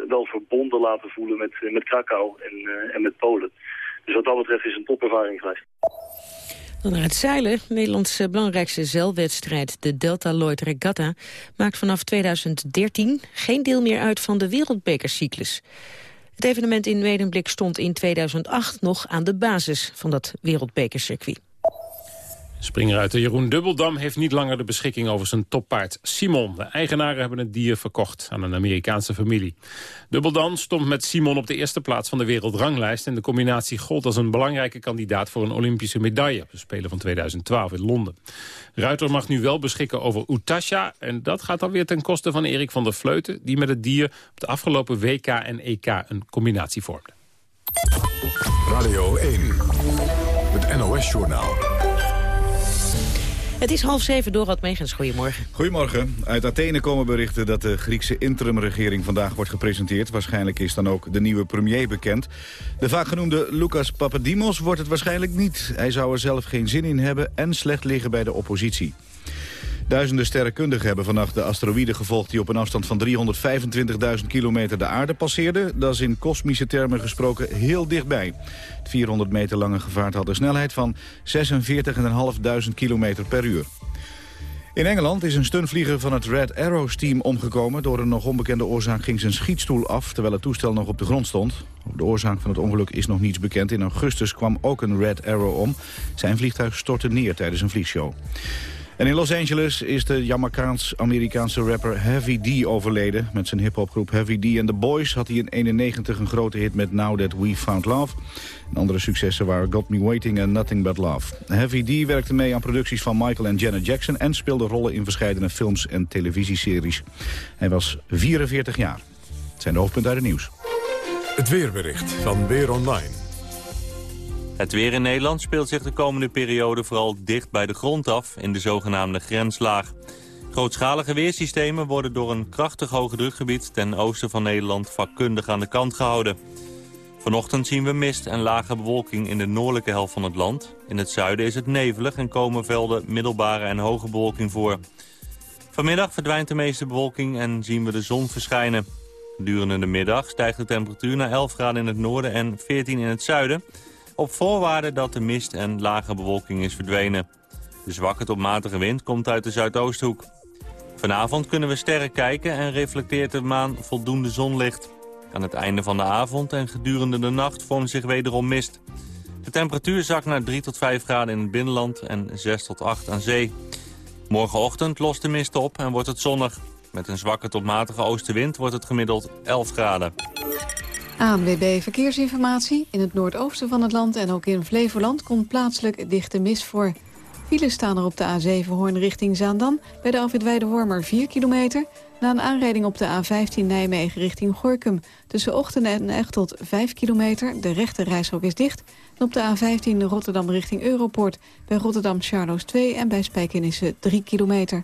wel verbonden laten voelen met, met Krakau en, en met Polen. Dus wat dat betreft is het een topervaring geweest. Dan naar het zeilen. Nederlands belangrijkste zeilwedstrijd, de Delta Lloyd Regatta, maakt vanaf 2013 geen deel meer uit van de wereldbekercyclus. Het evenement in Medemblik stond in 2008 nog aan de basis van dat wereldbekercircuit. Springruiter Jeroen Dubbeldam heeft niet langer de beschikking over zijn toppaard Simon. De eigenaren hebben het dier verkocht aan een Amerikaanse familie. Dubbeldam stond met Simon op de eerste plaats van de wereldranglijst... en de combinatie gold als een belangrijke kandidaat voor een Olympische medaille... op de Spelen van 2012 in Londen. Ruiter mag nu wel beschikken over Utasha... en dat gaat dan weer ten koste van Erik van der Vleuten... die met het dier op de afgelopen WK en EK een combinatie vormde. Radio 1, het NOS-journaal. Het is half zeven, Dorad Megens. Goedemorgen. Goedemorgen. Uit Athene komen berichten dat de Griekse interimregering vandaag wordt gepresenteerd. Waarschijnlijk is dan ook de nieuwe premier bekend. De vaak genoemde Lucas Papadimos wordt het waarschijnlijk niet. Hij zou er zelf geen zin in hebben en slecht liggen bij de oppositie. Duizenden sterrenkundigen hebben vannacht de asteroïde gevolgd... die op een afstand van 325.000 kilometer de aarde passeerde. Dat is in kosmische termen gesproken heel dichtbij. Het 400 meter lange gevaart had een snelheid van 46.500 kilometer per uur. In Engeland is een stuntvlieger van het Red Arrows team omgekomen. Door een nog onbekende oorzaak ging zijn schietstoel af... terwijl het toestel nog op de grond stond. De oorzaak van het ongeluk is nog niets bekend. In augustus kwam ook een Red Arrow om. Zijn vliegtuig stortte neer tijdens een vliegshow. En in Los Angeles is de Jamaicaans-Amerikaanse rapper Heavy D overleden. Met zijn hiphopgroep Heavy D and the Boys had hij in 91 een grote hit met Now That We Found Love. En andere successen waren Got Me Waiting en Nothing But Love. Heavy D werkte mee aan producties van Michael en Janet Jackson... en speelde rollen in verschillende films en televisieseries. Hij was 44 jaar. Het zijn de hoofdpunten uit het nieuws. Het weerbericht van Weer Online. Het weer in Nederland speelt zich de komende periode vooral dicht bij de grond af in de zogenaamde grenslaag. Grootschalige weersystemen worden door een krachtig hoge drukgebied ten oosten van Nederland vakkundig aan de kant gehouden. Vanochtend zien we mist en lage bewolking in de noordelijke helft van het land. In het zuiden is het nevelig en komen velden middelbare en hoge bewolking voor. Vanmiddag verdwijnt de meeste bewolking en zien we de zon verschijnen. Durende de middag stijgt de temperatuur naar 11 graden in het noorden en 14 in het zuiden op voorwaarde dat de mist en lage bewolking is verdwenen. De zwakke tot matige wind komt uit de Zuidoosthoek. Vanavond kunnen we sterren kijken en reflecteert de maan voldoende zonlicht. Aan het einde van de avond en gedurende de nacht vormt zich wederom mist. De temperatuur zakt naar 3 tot 5 graden in het binnenland en 6 tot 8 aan zee. Morgenochtend lost de mist op en wordt het zonnig. Met een zwakke tot matige oostenwind wordt het gemiddeld 11 graden. ANWB Verkeersinformatie. In het noordoosten van het land en ook in Flevoland komt plaatselijk dichte mist voor. Files staan er op de A7 Hoorn richting Zaandam. Bij de Alfred Wormer 4 kilometer. Na een aanrijding op de A15 Nijmegen richting Gorkum. Tussen Ochten en Echtelt 5 kilometer. De rechte reishok is dicht. En op de A15 Rotterdam richting Europort. Bij Rotterdam Charloes 2 en bij Spijkenisse 3 kilometer.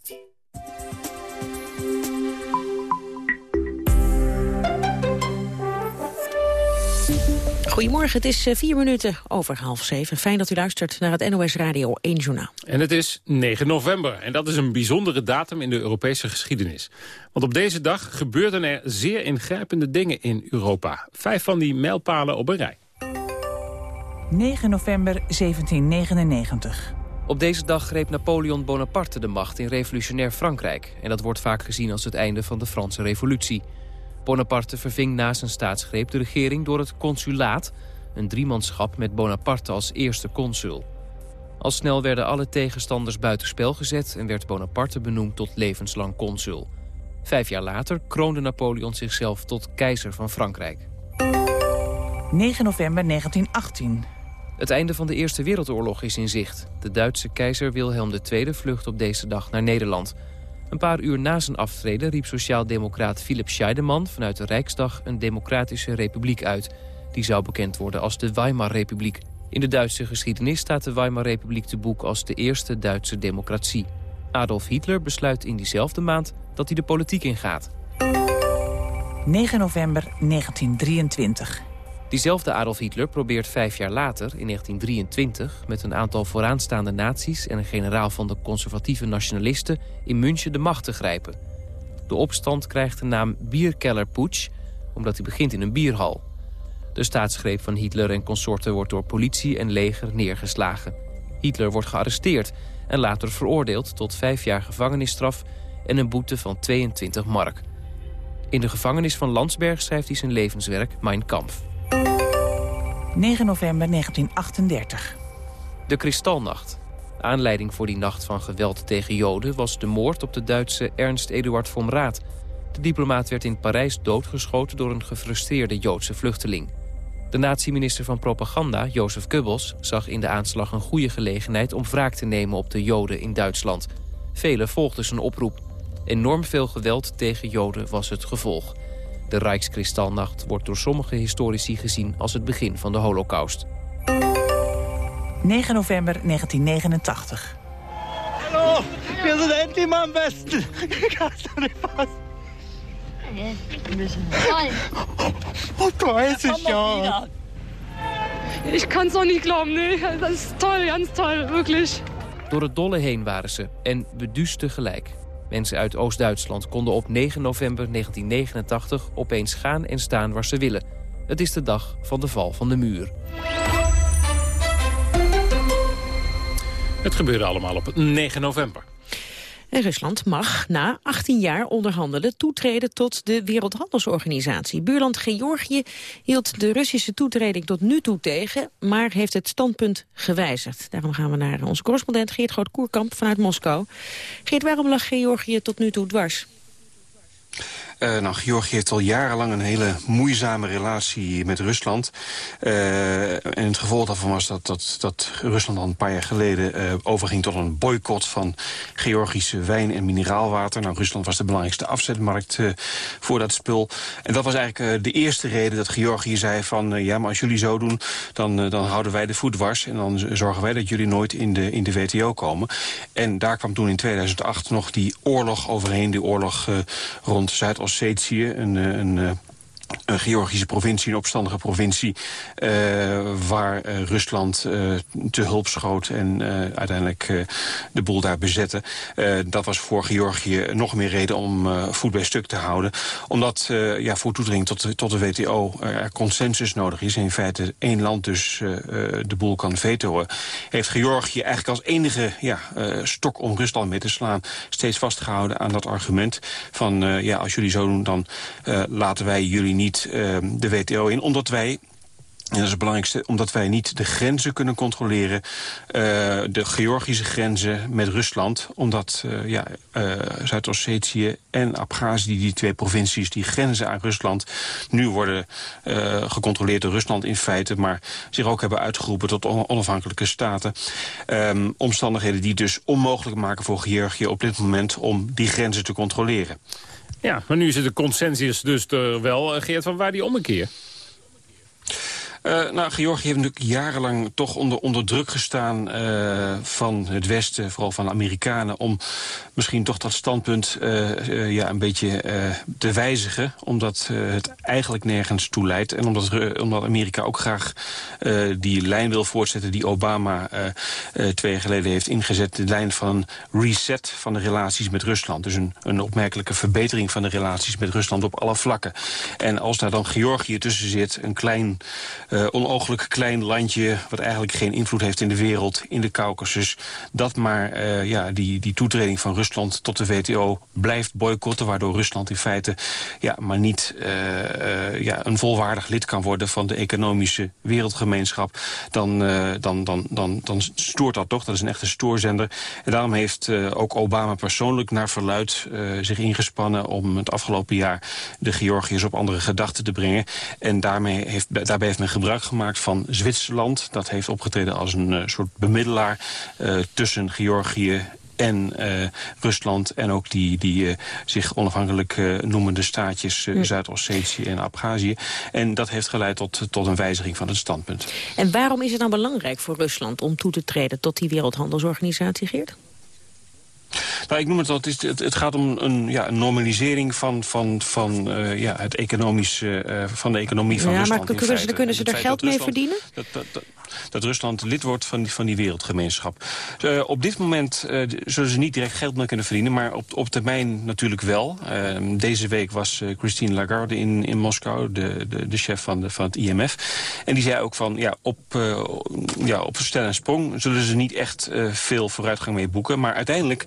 Goedemorgen, het is eh, vier minuten over half zeven. Fijn dat u luistert naar het NOS Radio 1 Journaal. En het is 9 november en dat is een bijzondere datum in de Europese geschiedenis. Want op deze dag gebeurden er zeer ingrijpende dingen in Europa. Vijf van die mijlpalen op een rij. 9 november 1799. Op deze dag greep Napoleon Bonaparte de macht in revolutionair Frankrijk. En dat wordt vaak gezien als het einde van de Franse revolutie. Bonaparte verving na zijn staatsgreep de regering door het consulaat... een driemanschap met Bonaparte als eerste consul. Al snel werden alle tegenstanders buitenspel gezet... en werd Bonaparte benoemd tot levenslang consul. Vijf jaar later kroonde Napoleon zichzelf tot keizer van Frankrijk. 9 november 1918. Het einde van de Eerste Wereldoorlog is in zicht. De Duitse keizer Wilhelm II vlucht op deze dag naar Nederland. Een paar uur na zijn aftreden riep sociaaldemocraat Philip Scheidemann... vanuit de Rijksdag een democratische republiek uit. Die zou bekend worden als de Weimar-republiek. In de Duitse geschiedenis staat de Weimar-republiek te boek... als de eerste Duitse democratie. Adolf Hitler besluit in diezelfde maand dat hij de politiek ingaat. 9 november 1923. Diezelfde Adolf Hitler probeert vijf jaar later, in 1923... met een aantal vooraanstaande naties en een generaal van de conservatieve nationalisten... in München de macht te grijpen. De opstand krijgt de naam Bierkellerputsch... omdat hij begint in een bierhal. De staatsgreep van Hitler en consorten wordt door politie en leger neergeslagen. Hitler wordt gearresteerd en later veroordeeld tot vijf jaar gevangenisstraf... en een boete van 22 mark. In de gevangenis van Landsberg schrijft hij zijn levenswerk Mein Kampf. 9 november 1938. De Kristalnacht. Aanleiding voor die nacht van geweld tegen Joden... was de moord op de Duitse Ernst Eduard von Raad. De diplomaat werd in Parijs doodgeschoten... door een gefrustreerde Joodse vluchteling. De nazi-minister van Propaganda, Jozef Goebbels... zag in de aanslag een goede gelegenheid om wraak te nemen op de Joden in Duitsland. Velen volgden zijn oproep. Enorm veel geweld tegen Joden was het gevolg. De Rijkskristalnacht wordt door sommige historici gezien als het begin van de holocaust. 9 november 1989. Hallo, wir sind endlich mal am besten. Ich kann es nicht fassen. Oh, 30 Jahre. Ich kann es noch nicht glauben, nee. Das ist toll, ganz toll, wirklich. Door het dolle heen waren ze en beduusd tegelijk. Mensen uit Oost-Duitsland konden op 9 november 1989 opeens gaan en staan waar ze willen. Het is de dag van de val van de muur. Het gebeurde allemaal op 9 november. En Rusland mag na 18 jaar onderhandelen toetreden tot de Wereldhandelsorganisatie. Buurland Georgië hield de Russische toetreding tot nu toe tegen, maar heeft het standpunt gewijzigd. Daarom gaan we naar onze correspondent Geert Groot-Koerkamp vanuit Moskou. Geert, waarom lag Georgië tot nu toe dwars? Uh, nou, Georgië heeft al jarenlang een hele moeizame relatie met Rusland. Uh, en het gevolg daarvan was dat, dat, dat Rusland al een paar jaar geleden uh, overging tot een boycott van Georgische wijn en mineraalwater. Nou, Rusland was de belangrijkste afzetmarkt voor dat spul. En dat was eigenlijk de eerste reden dat Georgië zei van... ja, maar als jullie zo doen, dan, dan houden wij de voet dwars... en dan zorgen wij dat jullie nooit in de, in de WTO komen. En daar kwam toen in 2008 nog die oorlog overheen, die oorlog rond Zuidoost Ossetië, een, eh, een, eh, een Georgische provincie, een opstandige provincie... Uh, waar uh, Rusland uh, te hulp schoot en uiteindelijk de boel daar bezette. dat was voor Georgië nog meer reden om voet bij stuk te houden. Omdat ja, voor toetreding tot de, tot de WTO er consensus nodig is. In feite één land dus de boel kan vetoen. Heeft Georgië eigenlijk als enige ja, stok om Rusland mee te slaan... steeds vastgehouden aan dat argument van... ja, als jullie zo doen, dan laten wij jullie niet uh, de WTO in. Omdat wij en dat is het belangrijkste, omdat wij niet de grenzen kunnen controleren. Uh, de Georgische grenzen met Rusland. Omdat uh, ja, uh, Zuid-Ossetië en Abhazie, die twee provincies die grenzen aan Rusland... nu worden gecontroleerd door Rusland in feite... maar zich ook hebben uitgeroepen tot onafhankelijke staten. Um, omstandigheden die dus onmogelijk maken voor Georgië op dit moment... om die grenzen te controleren. Ja, maar nu is de consensus dus er wel. Geert, van waar die ommekeer? Uh, nou, Georgië heeft natuurlijk jarenlang toch onder, onder druk gestaan uh, van het Westen, vooral van de Amerikanen, om misschien toch dat standpunt uh, ja, een beetje te wijzigen. Omdat het eigenlijk nergens toe leidt. En omdat, omdat Amerika ook graag die lijn wil voortzetten die Obama twee jaar geleden heeft ingezet. De lijn van reset van de relaties met Rusland. Dus een, een opmerkelijke verbetering van de relaties met Rusland op alle vlakken. En als daar dan Georgië tussen zit, een klein uh, onogelijk klein landje... wat eigenlijk geen invloed heeft in de wereld, in de Caucasus... dat maar uh, ja, die, die toetreding van Rusland tot de WTO blijft boycotten... waardoor Rusland in feite ja, maar niet uh, ja, een volwaardig lid kan worden... van de economische wereldgemeenschap, dan, dan, dan, dan, dan stoort dat toch. Dat is een echte stoorzender. En daarom heeft ook Obama persoonlijk naar verluid zich ingespannen... om het afgelopen jaar de Georgiërs op andere gedachten te brengen. En daarmee heeft, daarbij heeft men gebruik gemaakt van Zwitserland. Dat heeft opgetreden als een soort bemiddelaar tussen Georgië en uh, Rusland en ook die, die uh, zich onafhankelijk uh, noemende staatjes uh, Zuid-Ossetië en Abhazie. En dat heeft geleid tot, tot een wijziging van het standpunt. En waarom is het dan belangrijk voor Rusland om toe te treden tot die Wereldhandelsorganisatie, Geert? Nou, ik noem het al, het, is, het, het gaat om een, ja, een normalisering van, van, van, uh, ja, het economische, uh, van de economie van ja, Rusland. Maar kunnen ze, kunnen ze er geld mee verdienen? Dat, dat, dat, dat Rusland lid wordt van die, van die wereldgemeenschap. Uh, op dit moment zullen ze niet direct geld meer kunnen verdienen... maar op, op termijn natuurlijk wel. Uh, deze week was Christine Lagarde in, in Moskou, de, de, de chef van, de, van het IMF. En die zei ook van, ja, op, ja, op stel en sprong... zullen ze niet echt veel vooruitgang mee boeken. Maar uiteindelijk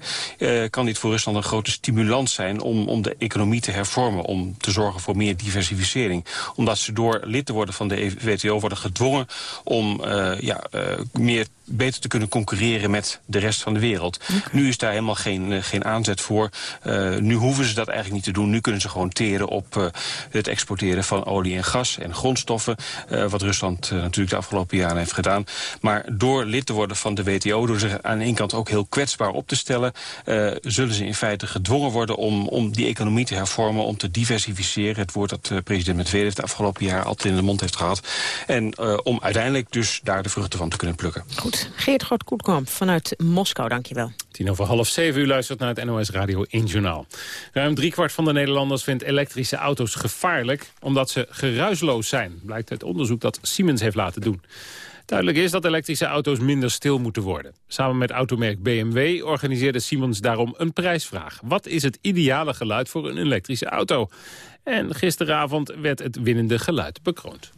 kan dit voor Rusland een grote stimulans zijn... Om, om de economie te hervormen, om te zorgen voor meer diversificering. Omdat ze door lid te worden van de WTO worden gedwongen... om uh, ja, uh, meer beter te kunnen concurreren met de rest van de wereld. Okay. Nu is daar helemaal geen, geen aanzet voor. Uh, nu hoeven ze dat eigenlijk niet te doen. Nu kunnen ze gewoon teren op uh, het exporteren van olie en gas en grondstoffen. wat Rusland natuurlijk de afgelopen jaren heeft gedaan. Maar door lid te worden van de WTO, door zich aan de ene kant ook heel kwetsbaar op te stellen... zullen ze in feite gedwongen worden om, om die economie te hervormen... om te diversificeren, het woord dat president Medvedev de afgelopen jaar altijd in de mond heeft gehad. En om uiteindelijk dus daar de vruchten van te kunnen plukken. Goed. Geert Groot-Koetkamp vanuit Moskou, dankjewel. Tien over half zeven, u luistert naar het NOS Radio 1 Journaal. Ruim driekwart van de Nederlanders vindt elektrische auto's gevaarlijk... omdat ze geruisloos zijn, blijkt uit onderzoek dat Siemens heeft laten doen. Duidelijk is dat elektrische auto's minder stil moeten worden. Samen met automerk BMW organiseerde Siemens daarom een prijsvraag. Wat is het ideale geluid voor een elektrische auto? En gisteravond werd het winnende geluid bekroond.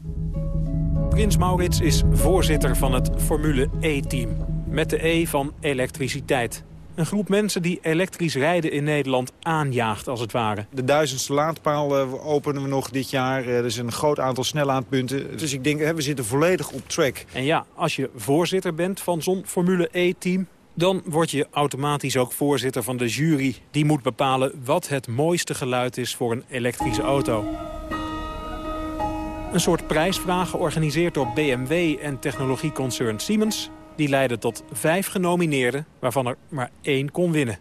Prins Maurits is voorzitter van het Formule E-team. Met de E van elektriciteit. Een groep mensen die elektrisch rijden in Nederland aanjaagt, als het ware. De duizendste laadpaal uh, openen we nog dit jaar. Uh, er is een groot aantal snellaadpunten. Dus ik denk, we zitten volledig op track. En ja, als je voorzitter bent van zo'n Formule E-team... dan word je automatisch ook voorzitter van de jury. Die moet bepalen wat het mooiste geluid is voor een elektrische auto. Een soort prijsvraag georganiseerd door BMW en technologieconcern Siemens... die leidde tot vijf genomineerden, waarvan er maar één kon winnen.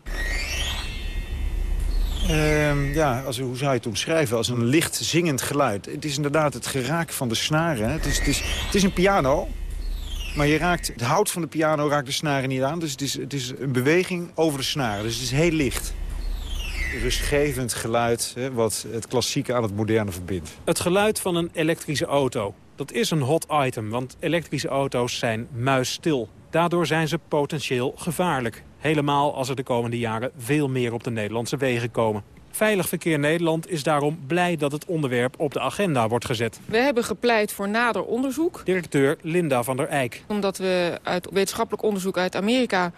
Uh, ja, als, hoe zou je het omschrijven? Als een licht zingend geluid. Het is inderdaad het geraak van de snaren. Het is, het is, het is een piano, maar je raakt, het hout van de piano raakt de snaren niet aan. Dus het is, het is een beweging over de snaren. Dus het is heel licht rustgevend geluid... Hè, wat het klassieke aan het moderne verbindt. Het geluid van een elektrische auto. Dat is een hot item, want elektrische auto's zijn muisstil. Daardoor zijn ze potentieel gevaarlijk. Helemaal als er de komende jaren veel meer op de Nederlandse wegen komen. Veilig Verkeer Nederland is daarom blij dat het onderwerp op de agenda wordt gezet. We hebben gepleit voor nader onderzoek. Directeur Linda van der Eyck. Omdat we uit wetenschappelijk onderzoek uit Amerika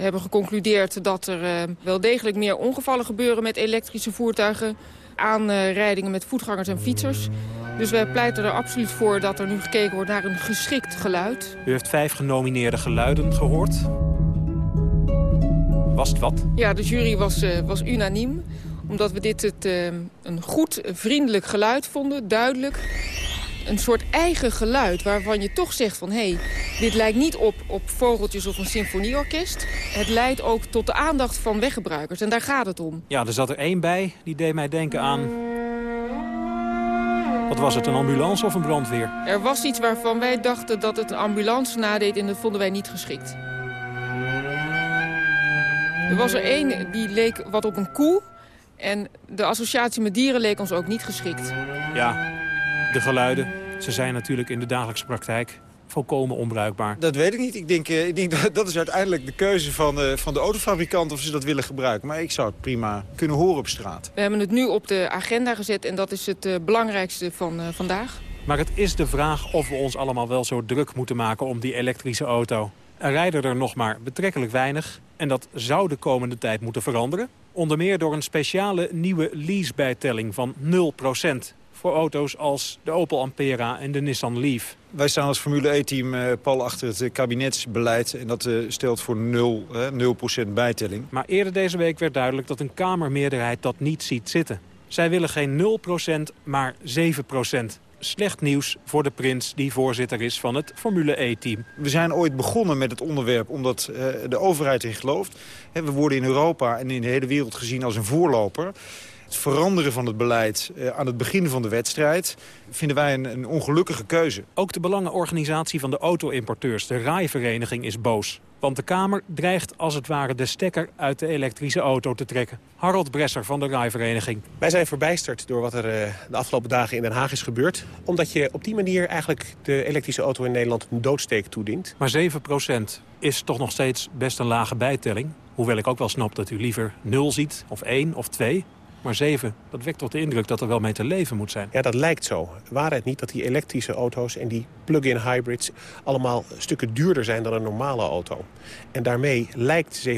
hebben geconcludeerd dat er uh, wel degelijk meer ongevallen gebeuren met elektrische voertuigen. Aanrijdingen met voetgangers en fietsers. Dus wij pleiten er absoluut voor dat er nu gekeken wordt naar een geschikt geluid. U heeft vijf genomineerde geluiden gehoord. Was het wat? Ja, de jury was, uh, was unaniem. Omdat we dit het, uh, een goed, vriendelijk geluid vonden, duidelijk een soort eigen geluid waarvan je toch zegt van... hé, hey, dit lijkt niet op, op vogeltjes of een symfonieorkest. Het leidt ook tot de aandacht van weggebruikers en daar gaat het om. Ja, er zat er één bij, die deed mij denken aan... Wat was het, een ambulance of een brandweer? Er was iets waarvan wij dachten dat het een ambulance nadeed en dat vonden wij niet geschikt. Er was er één die leek wat op een koe... en de associatie met dieren leek ons ook niet geschikt. Ja, de geluiden, ze zijn natuurlijk in de dagelijkse praktijk volkomen onbruikbaar. Dat weet ik niet. Ik denk, ik denk dat, dat is uiteindelijk de keuze van, uh, van de autofabrikant of ze dat willen gebruiken. Maar ik zou het prima kunnen horen op straat. We hebben het nu op de agenda gezet en dat is het uh, belangrijkste van vandaag. Maar het is de vraag of we ons allemaal wel zo druk moeten maken om die elektrische auto. Er rijden er nog maar betrekkelijk weinig en dat zou de komende tijd moeten veranderen. Onder meer door een speciale nieuwe leasebijtelling van 0 voor auto's als de Opel Ampera en de Nissan Leaf. Wij staan als Formule E-team uh, pal achter het kabinetsbeleid... en dat uh, stelt voor 0, uh, 0 bijtelling. Maar eerder deze week werd duidelijk dat een Kamermeerderheid dat niet ziet zitten. Zij willen geen 0% maar 7% slecht nieuws voor de prins die voorzitter is van het Formule E-team. We zijn ooit begonnen met het onderwerp omdat uh, de overheid in gelooft. we worden in Europa en in de hele wereld gezien als een voorloper. Het veranderen van het beleid uh, aan het begin van de wedstrijd... vinden wij een, een ongelukkige keuze. Ook de belangenorganisatie van de auto-importeurs, de RAI-vereniging, is boos. Want de Kamer dreigt als het ware de stekker uit de elektrische auto te trekken. Harold Bresser van de RAI-vereniging. Wij zijn verbijsterd door wat er uh, de afgelopen dagen in Den Haag is gebeurd. Omdat je op die manier eigenlijk de elektrische auto in Nederland een doodsteek toedient. Maar 7% is toch nog steeds best een lage bijtelling. Hoewel ik ook wel snap dat u liever 0 ziet, of 1 of 2. Maar 7, dat wekt tot de indruk dat er wel mee te leven moet zijn. Ja, dat lijkt zo. Waar het niet dat die elektrische auto's en die plug-in hybrids... allemaal stukken duurder zijn dan een normale auto. En daarmee lijkt 7%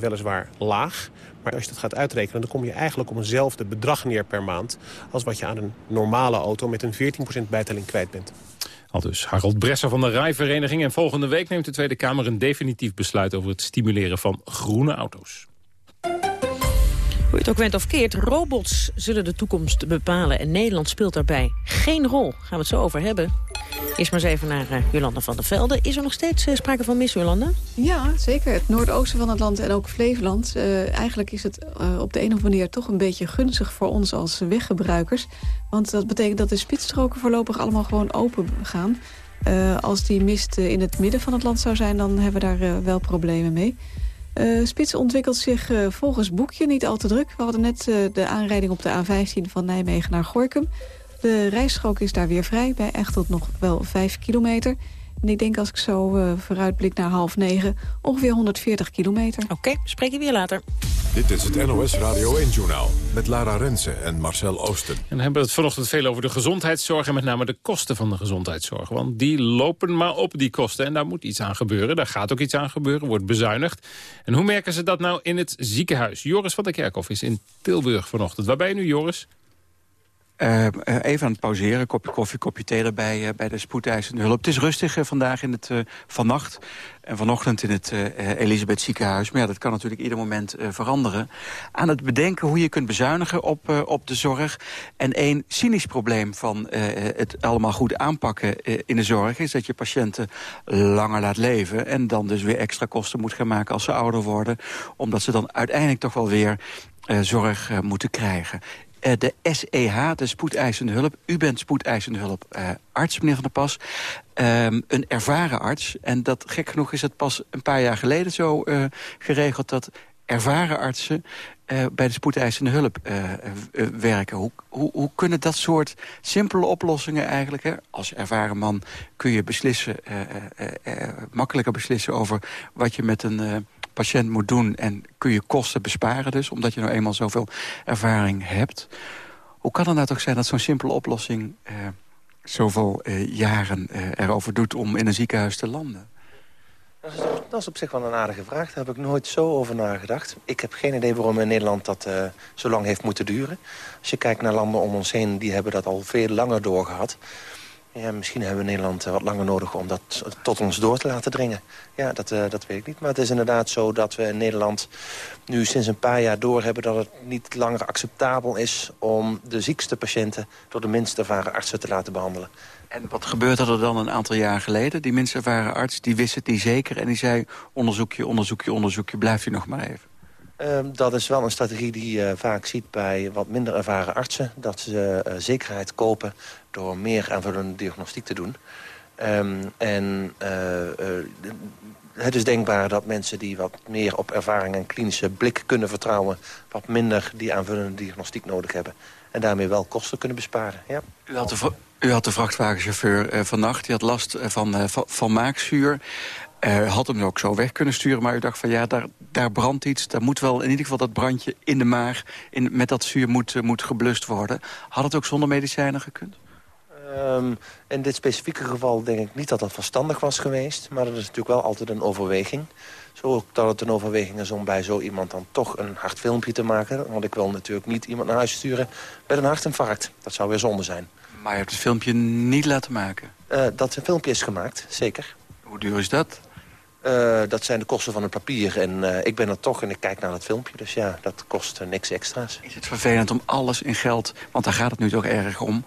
weliswaar laag. Maar als je dat gaat uitrekenen, dan kom je eigenlijk op eenzelfde bedrag neer per maand... als wat je aan een normale auto met een 14% bijtelling kwijt bent. Al dus Harold Bresser van de Rijvereniging. En volgende week neemt de Tweede Kamer een definitief besluit... over het stimuleren van groene auto's. Hoe het ook went of keert, robots zullen de toekomst bepalen. En Nederland speelt daarbij geen rol. Gaan we het zo over hebben. Eerst maar eens even naar uh, Jolanda van der Velde. Is er nog steeds uh, sprake van mis, Jolanda? Ja, zeker. Het noordoosten van het land en ook Flevoland. Uh, eigenlijk is het op de een of andere manier toch een beetje gunstig voor ons als weggebruikers. Want dat betekent dat de spitsstroken voorlopig allemaal gewoon open gaan. als die mist in het midden van het land zou zijn, dan hebben we daar wel problemen mee. Uh, Spits ontwikkelt zich uh, volgens boekje niet al te druk. We hadden net uh, de aanrijding op de A15 van Nijmegen naar Gorkum. De rijstrook is daar weer vrij, bij echt tot nog wel 5 kilometer. En ik denk als ik zo uh, vooruitblik naar half negen, ongeveer 140 kilometer. Oké, okay, spreek je weer later. Dit is het NOS Radio 1-journaal met Lara Rensen en Marcel Oosten. En dan hebben we het vanochtend veel over de gezondheidszorg... en met name de kosten van de gezondheidszorg. Want die lopen maar op, die kosten. En daar moet iets aan gebeuren. Daar gaat ook iets aan gebeuren, wordt bezuinigd. En hoe merken ze dat nou in het ziekenhuis? Joris van der Kerkhof is in Tilburg vanochtend. Waar ben je nu, Joris? Uh, even aan het pauzeren, kopje koffie, kopje thee erbij uh, bij de spoedeisende hulp. Het is rustig vandaag in het vannacht en vanochtend in het Elisabeth ziekenhuis. Maar ja, dat kan natuurlijk ieder moment veranderen. Aan het bedenken hoe je kunt bezuinigen op, op de zorg. En één cynisch probleem van het allemaal goed aanpakken in de zorg... is dat je patiënten langer laat leven... en dan dus weer extra kosten moet gaan maken als ze ouder worden. Omdat ze dan uiteindelijk toch wel weer zorg moeten krijgen. Uh, de SEH, de spoedeisende hulp. U bent spoedeisende hulp uh, arts, meneer Van der Pas. Um, een ervaren arts. En dat, gek genoeg is het pas een paar jaar geleden zo uh, geregeld... dat ervaren artsen bij de spoedeisende hulp werken. Hoe, hoe, hoe, kunnen dat soort simpele oplossingen eigenlijk... Hè? als ervaren man kun je beslissen, makkelijker beslissen... over wat je met een patiënt moet doen... en kun je kosten besparen dus, omdat je nou eenmaal zoveel ervaring hebt. Hoe kan het nou toch zijn dat zo'n simpele oplossing... Eh, zoveel eh, jaren eh, erover doet om in een ziekenhuis te landen? Dat is, dat is, op zich wel een aardige vraag. Daar heb ik nooit zo over nagedacht. Ik heb geen idee waarom in Nederland dat uh, zo lang heeft moeten duren. Als je kijkt naar landen om ons heen, die hebben dat al veel langer doorgehad. Ja, misschien hebben we Nederland eh, wat langer nodig om dat tot ons door te laten dringen. Ja, dat, uh, dat weet ik niet. Maar het is inderdaad zo dat we in Nederland nu sinds een paar jaar door hebben... dat het niet langer acceptabel is om de ziekste patiënten... door de minst ervaren artsen te laten behandelen. En wat gebeurde er dan een aantal jaar geleden? Die minst ervaren arts die wist het niet zeker en die zei... onderzoekje, onderzoekje, onderzoekje, blijft u nog maar even. Uh, dat is wel een strategie die je vaak ziet bij wat minder ervaren artsen. Dat ze uh, zekerheid kopen door meer aanvullende diagnostiek te doen. Um, en uh, het is denkbaar dat mensen die wat meer op ervaring en klinische blik kunnen vertrouwen... wat minder die aanvullende diagnostiek nodig hebben. En daarmee wel kosten kunnen besparen. Ja. U had de, u had de vrachtwagenchauffeur vannacht, die had last van, van, van maakzuur. Uh, had hem ook zo weg kunnen sturen, maar u dacht van ja, daar, daar brandt iets. Daar moet wel in ieder geval dat brandje in de maag in, met dat zuur moet, moet geblust worden. Had het ook zonder medicijnen gekund? Um, in dit specifieke geval denk ik niet dat dat verstandig was geweest. Maar dat is natuurlijk wel altijd een overweging. Zo ook dat het een overweging is om bij zo iemand dan toch een hard filmpje te maken. Want ik wil natuurlijk niet iemand naar huis sturen met een hartinfarct. Dat zou weer zonde zijn. Maar je hebt het filmpje niet laten maken? Uh, dat filmpje is gemaakt, zeker. Hoe duur is dat? Uh, dat zijn de kosten van het papier. En uh, ik ben er toch en ik kijk naar dat filmpje. Dus ja, dat kost uh, niks extra's. Is het vervelend om alles in geld, want daar gaat het nu toch erg om...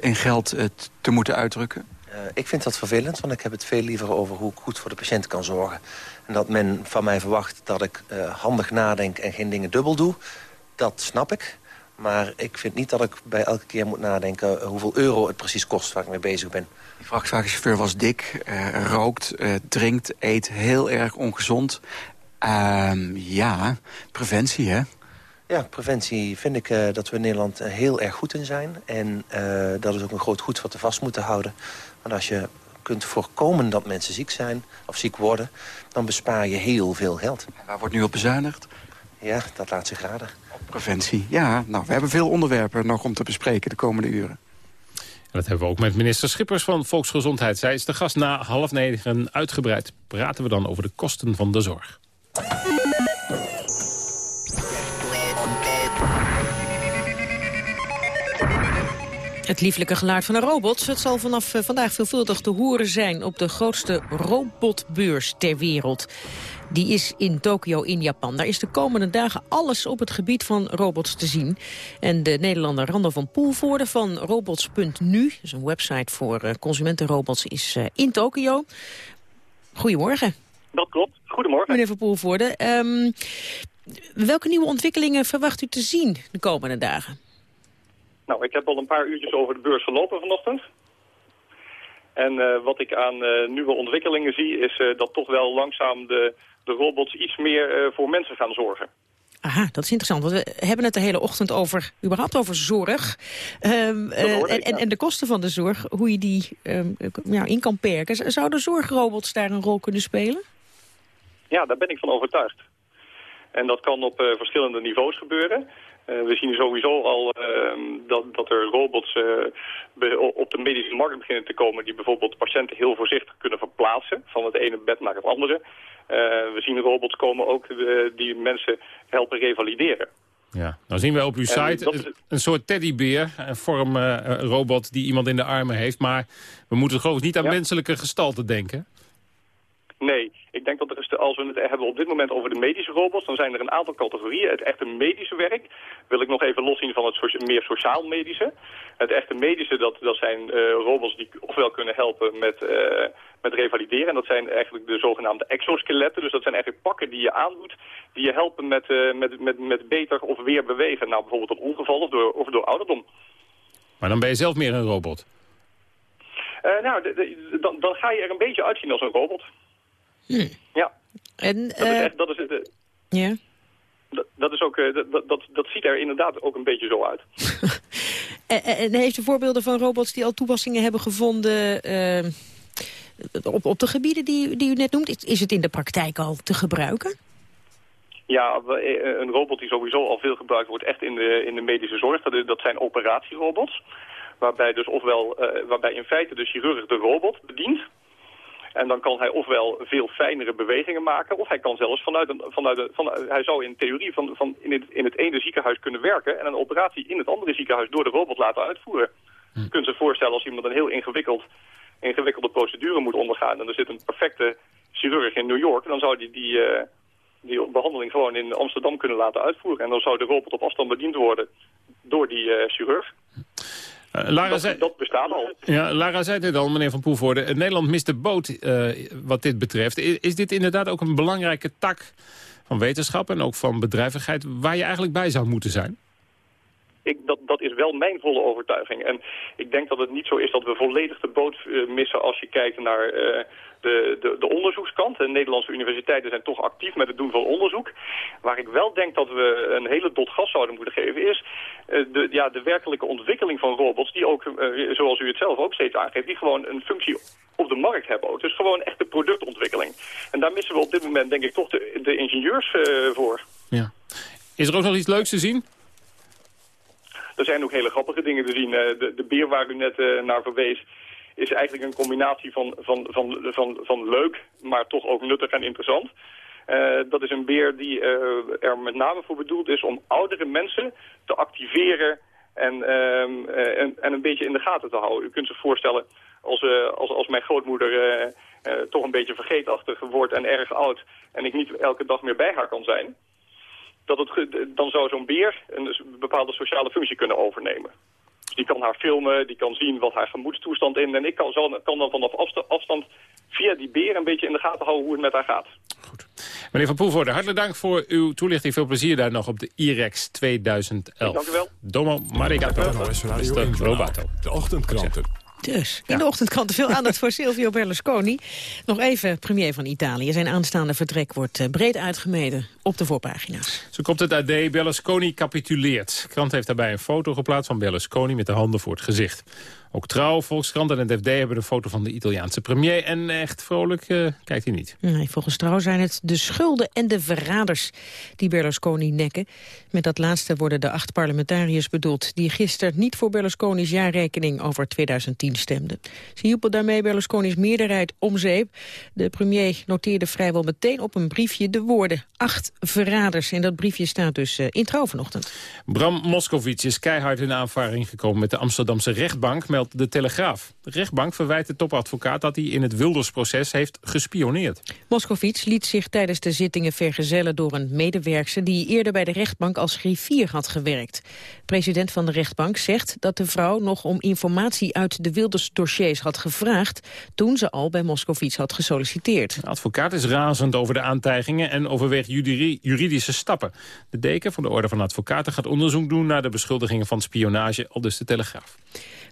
in geld te moeten uitdrukken? ik vind dat vervelend, want ik heb het veel liever over hoe ik goed voor de patiënt kan zorgen. En dat men van mij verwacht dat ik handig nadenk en geen dingen dubbel doe. Dat snap ik. Maar ik vind niet dat ik bij elke keer moet nadenken... hoeveel euro het precies kost waar ik mee bezig ben. Die vrachtwagenchauffeur was dik, uh, rookt, uh, drinkt, eet heel erg ongezond. Uh, ja, preventie, hè? Ja, preventie vind ik uh, dat we in Nederland heel erg goed in zijn. En dat is ook een groot goed wat we vast moeten houden. Want als je kunt voorkomen dat mensen ziek zijn of ziek worden... dan bespaar je heel veel geld. waar wordt nu op bezuinigd? Ja, dat laat zich raden. Preventie, ja. Nou, we hebben veel onderwerpen nog om te bespreken de komende uren. En dat hebben we ook met minister Schippers van Volksgezondheid. Zij is de gast na half negen uitgebreid. Praten we dan over de kosten van de zorg. Het lieflijke geluid van een robot. Het zal vanaf eh, vandaag veelvuldig te horen zijn op de grootste robotbeurs ter wereld. Die is in Tokio in Japan. Daar is de komende dagen alles op het gebied van robots te zien. En de Nederlander Randall van Poelvoorde van robots.nu... dus een website voor uh, consumentenrobots, is uh, in Tokio. Goedemorgen. Dat klopt. Goedemorgen. Meneer van Poelvoorde. Um, welke nieuwe ontwikkelingen verwacht u te zien de komende dagen? Nou, ik heb al een paar uurtjes over de beurs gelopen vanochtend. En uh, wat ik aan uh, nieuwe ontwikkelingen zie is uh, dat toch wel langzaam de, de robots iets meer voor mensen gaan zorgen. Aha, dat is interessant. Want we hebben het de hele ochtend over, überhaupt over zorg. Um, en, en, en, de kosten van de zorg, hoe je die um, ja, in kan perken. Zouden zorgrobots daar een rol kunnen spelen? Ja, daar ben ik van overtuigd. En dat kan op verschillende niveaus gebeuren. Uh, we zien sowieso al uh, dat, dat er robots uh, op de medische markt beginnen te komen... die bijvoorbeeld patiënten heel voorzichtig kunnen verplaatsen... van het ene bed naar het andere. we zien robots komen ook die mensen helpen revalideren. Ja, nou zien we op uw site een soort teddybeer, een vorm robot die iemand in de armen heeft. Maar we moeten geloof ik niet aan ja. menselijke gestalte denken. Nee, ik denk dat er is, als we het hebben op dit moment over de medische robots, dan zijn er een aantal categorieën. Het echte medische werk wil ik nog even loszien van het meer sociaal-medische. Het echte medische, dat, dat zijn uh, robots die ofwel kunnen helpen met, uh, met revalideren. En dat zijn eigenlijk de zogenaamde exoskeletten. Dus dat zijn eigenlijk pakken die je aandoet, die je helpen met, uh, met, met, met beter of weer bewegen. Nou, bijvoorbeeld door ongeval of door, of door ouderdom. Maar dan ben je zelf meer een robot? nou, dan, dan ga je er een beetje uitzien als een robot. Hm. Ja. En, dat, is echt, dat is het. ja. Dat, dat, is ook, dat, dat, dat ziet er inderdaad ook een beetje zo uit. <laughs> en, en, heeft u voorbeelden van robots die al toepassingen hebben gevonden... Uh, op, op de gebieden die, die u net noemt? Is, is het in de praktijk al te gebruiken? Ja, een robot die sowieso al veel gebruikt wordt echt in de, in de medische zorg. Dat, dat zijn operatierobots. Waarbij, dus ofwel, uh, waarbij in feite de chirurg de robot bedient... En dan kan hij ofwel veel fijnere bewegingen maken... of hij kan zelfs vanuit een, vanuit een, vanuit, hij zou in theorie van, van in, het, in het ene ziekenhuis kunnen werken... en een operatie in het andere ziekenhuis door de robot laten uitvoeren. Hm. Je kunt je voorstellen als iemand een heel ingewikkeld, ingewikkelde procedure moet ondergaan... en er zit een perfecte chirurg in New York... dan zou die, die, uh, die behandeling gewoon in Amsterdam kunnen laten uitvoeren. En dan zou de robot op afstand bediend worden door die uh, chirurg. Uh, Lara dat, zei, dat bestaat al. Ja, Lara zei dit al, meneer Van Poelvoorde. Nederland mist de boot uh, wat dit betreft. Is, is, dit inderdaad ook een belangrijke tak van wetenschap en ook van bedrijvigheid... waar je eigenlijk bij zou moeten zijn? Ik, dat, dat is wel mijn volle overtuiging. En ik denk dat het niet zo is dat we volledig de boot uh, missen als je kijkt naar de, de, de onderzoekskant. De Nederlandse universiteiten zijn toch actief met het doen van onderzoek. Waar ik wel denk dat we een hele dot gas zouden moeten geven is uh, de, ja, de werkelijke ontwikkeling van robots die ook, uh, zoals u het zelf ook steeds aangeeft, die gewoon een functie op de markt hebben ook. Dus gewoon echt de productontwikkeling. En daar missen we op dit moment denk ik toch de, de ingenieurs uh, voor. Ja. Is er ook nog iets leuks te zien? Er zijn ook hele grappige dingen te zien. de, de beer waar u net naar verwees, is eigenlijk een combinatie van, van, van, van, van leuk, maar toch ook nuttig en interessant. Uh, dat is een beer die uh, er met name voor bedoeld is om oudere mensen te activeren en, uh, en, en, een beetje in de gaten te houden. U kunt zich voorstellen, als, als, als mijn grootmoeder toch een beetje vergeetachtig wordt en erg oud... en ik niet elke dag meer bij haar kan zijn... Dat het, dan zou zo'n beer een bepaalde sociale functie kunnen overnemen. Die kan haar filmen, die kan zien wat haar gemoedstoestand is. En ik kan, zal, kan dan vanaf afstand via die beer een beetje in de gaten houden hoe het met haar gaat. Goed. Meneer Van Poelvoorde, hartelijk dank voor uw toelichting. Veel plezier daar nog op de IREX 2011. Dank u wel. Domo Marigato. De ochtendkranten. Dus, in de ochtendkranten veel <laughs> aandacht voor Silvio Berlusconi. Nog even premier van Italië. Zijn aanstaande vertrek wordt eh, breed uitgemeden op de voorpagina's. Zo komt het AD, Berlusconi capituleert. De krant heeft daarbij een foto geplaatst van Berlusconi met de handen voor het gezicht. Ook Trouw, Volkskrant en het FD hebben een foto van de Italiaanse premier. En echt vrolijk uh, kijkt hij niet. Nee, volgens Trouw zijn het de schulden en de verraders die Berlusconi nekken. Met dat laatste worden de acht parlementariërs bedoeld... die gisteren niet voor Berlusconi's jaarrekening over 2010 stemden. Ze hielpen daarmee Berlusconi's meerderheid om zeep. De premier noteerde vrijwel meteen op een briefje de woorden... acht verraders. En dat briefje staat dus uh, in Trouw vanochtend. Bram Moscovici is keihard in aanvaring gekomen met de Amsterdamse rechtbank de Telegraaf. De rechtbank verwijt de topadvocaat dat hij in het Wildersproces heeft gespioneerd. Moskovits liet zich tijdens de zittingen vergezellen door een medewerkster... die eerder bij de rechtbank als griffier had gewerkt. President van de rechtbank zegt dat de vrouw nog om informatie uit de Wilders-dossiers had gevraagd... toen ze al bij Moskovits had gesolliciteerd. De advocaat is razend over de aantijgingen en overweegt juridische stappen. De deken van de Orde van Advocaten gaat onderzoek doen... naar de beschuldigingen van spionage, al dus de Telegraaf.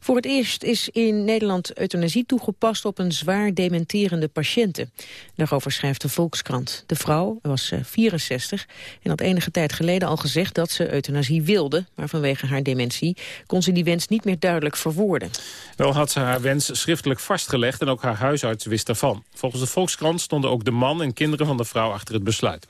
Voor het eerst is in Nederland euthanasie toegepast op een zwaar dementerende patiënte. Daarover schrijft de Volkskrant. De vrouw was 64 eh, en had enige tijd geleden al gezegd dat ze euthanasie wilde. Maar vanwege haar dementie kon ze die wens niet meer duidelijk verwoorden. Wel had ze haar wens schriftelijk vastgelegd en ook haar huisarts wist ervan. Volgens de Volkskrant stonden ook de man en kinderen van de vrouw achter het besluit.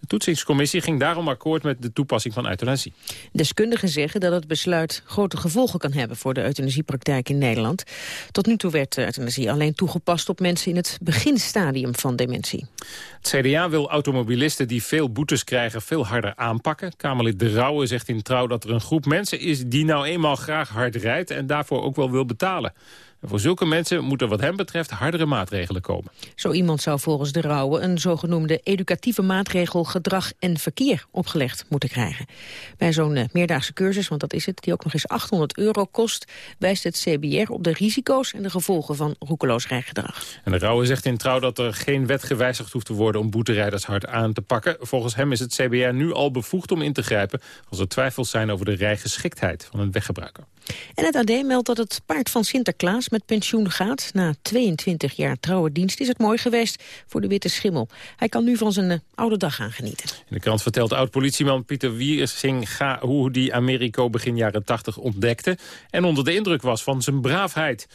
De toetsingscommissie ging daarom akkoord met de toepassing van euthanasie. Deskundigen zeggen dat het besluit grote gevolgen kan hebben voor de euthanasiepraktijk in Nederland. Tot nu toe werd euthanasie alleen toegepast op mensen in het beginstadium van dementie. Het CDA wil automobilisten die veel boetes krijgen veel harder aanpakken. Kamerlid De Rauwe zegt in Trouw dat er een groep mensen is die nou eenmaal graag hard rijdt en daarvoor ook wel wil betalen voor zulke mensen moeten wat hem betreft hardere maatregelen komen. Zo iemand zou volgens de Rauwe een zogenoemde educatieve maatregel gedrag en verkeer opgelegd moeten krijgen. Bij zo'n uh, meerdaagse cursus, want dat is het, die ook nog eens 800 euro kost, wijst het CBR op de risico's en de gevolgen van roekeloos rijgedrag. En de Rauwe zegt in trouw dat er geen wet gewijzigd hoeft te worden om boeterijders hard aan te pakken. Volgens hem is het CBR nu al bevoegd om in te grijpen als er twijfels zijn over de rijgeschiktheid van een weggebruiker. En het AD meldt dat het paard van Sinterklaas met pensioen gaat. Na 22 jaar trouwe dienst is het mooi geweest voor de witte schimmel. Hij kan nu van zijn uh, oude dag gaan genieten. In de krant vertelt oud-politieman Pieter Wiersing hoe die Americo begin jaren 80 ontdekte... en onder de indruk was van zijn braafheid.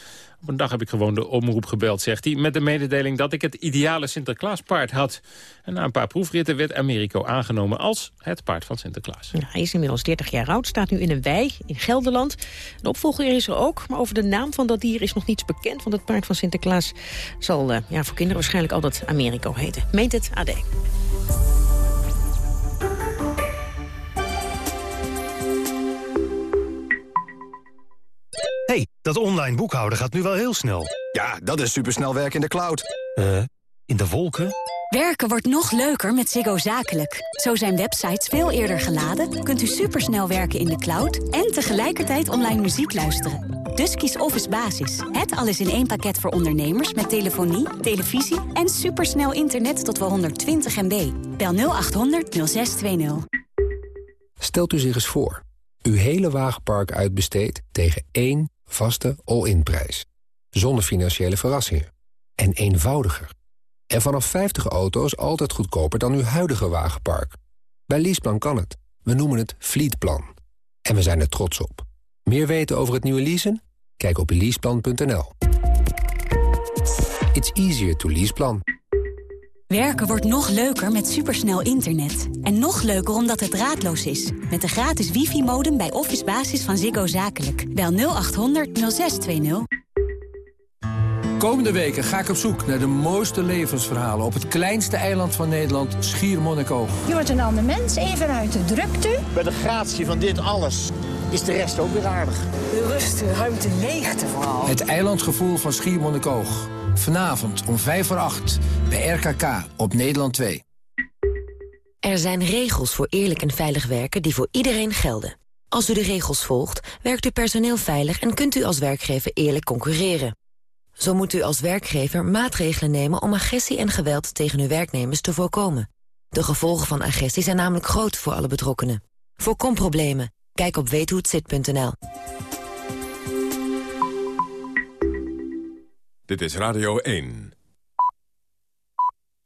Op een dag heb ik gewoon de omroep gebeld, zegt hij... met de mededeling dat ik het ideale Sinterklaaspaard had. En na een paar proefritten werd Americo aangenomen als het paard van Sinterklaas. hij is inmiddels 30 jaar oud, staat nu in een wei in Gelderland. Een opvolger is er ook, maar over de naam van dat dier is nog niets bekend... want het paard van Sinterklaas zal uh, ja, voor kinderen waarschijnlijk altijd Americo heten. Meent het AD. Hey, dat online boekhouden gaat nu wel heel snel. Ja, dat is supersnel werken in de cloud. Eh, in de wolken? Werken wordt nog leuker met Ziggo Zakelijk. Zo zijn websites veel eerder geladen, kunt u supersnel werken in de cloud... en tegelijkertijd online muziek luisteren. Dus kies Office Basis. Het alles in één pakket voor ondernemers met telefonie, televisie... en supersnel internet tot wel 120 MB. Bel 0800 0620. Stelt u zich eens voor. Uw hele wagenpark uitbesteedt tegen één vaste all-in prijs. Zonder financiële verrassingen. En eenvoudiger. En vanaf 50 auto's altijd goedkoper dan uw huidige wagenpark. Bij Leaseplan kan het. We noemen het Fleetplan. En we zijn er trots op. Meer weten over het nieuwe leasen? Kijk op leaseplan.nl. It's easier to leaseplan. Werken wordt nog leuker met supersnel internet. En nog leuker omdat het draadloos is. Met de gratis wifi-modem bij Office Basis van Ziggo Zakelijk. Bel 0800 0620. Komende weken ga ik op zoek naar de mooiste levensverhalen... op het kleinste eiland van Nederland, Schiermonnikoog. Je wordt een ander mens, even uit de drukte. Bij de gratie van dit alles is de rest ook weer aardig. De rust, de ruimte, leegte vooral. Het eilandgevoel van Schiermonnikoog. Vanavond om 5 voor 8 bij RKK op Nederland 2. Er zijn regels voor eerlijk en veilig werken die voor iedereen gelden. Als u de regels volgt, werkt uw personeel veilig en kunt u als werkgever eerlijk concurreren. Zo moet u als werkgever maatregelen nemen om agressie en geweld tegen uw werknemers te voorkomen. De gevolgen van agressie zijn namelijk groot voor alle betrokkenen. Voorkom problemen. Kijk op weethohetzit.nl. Dit is Radio 1.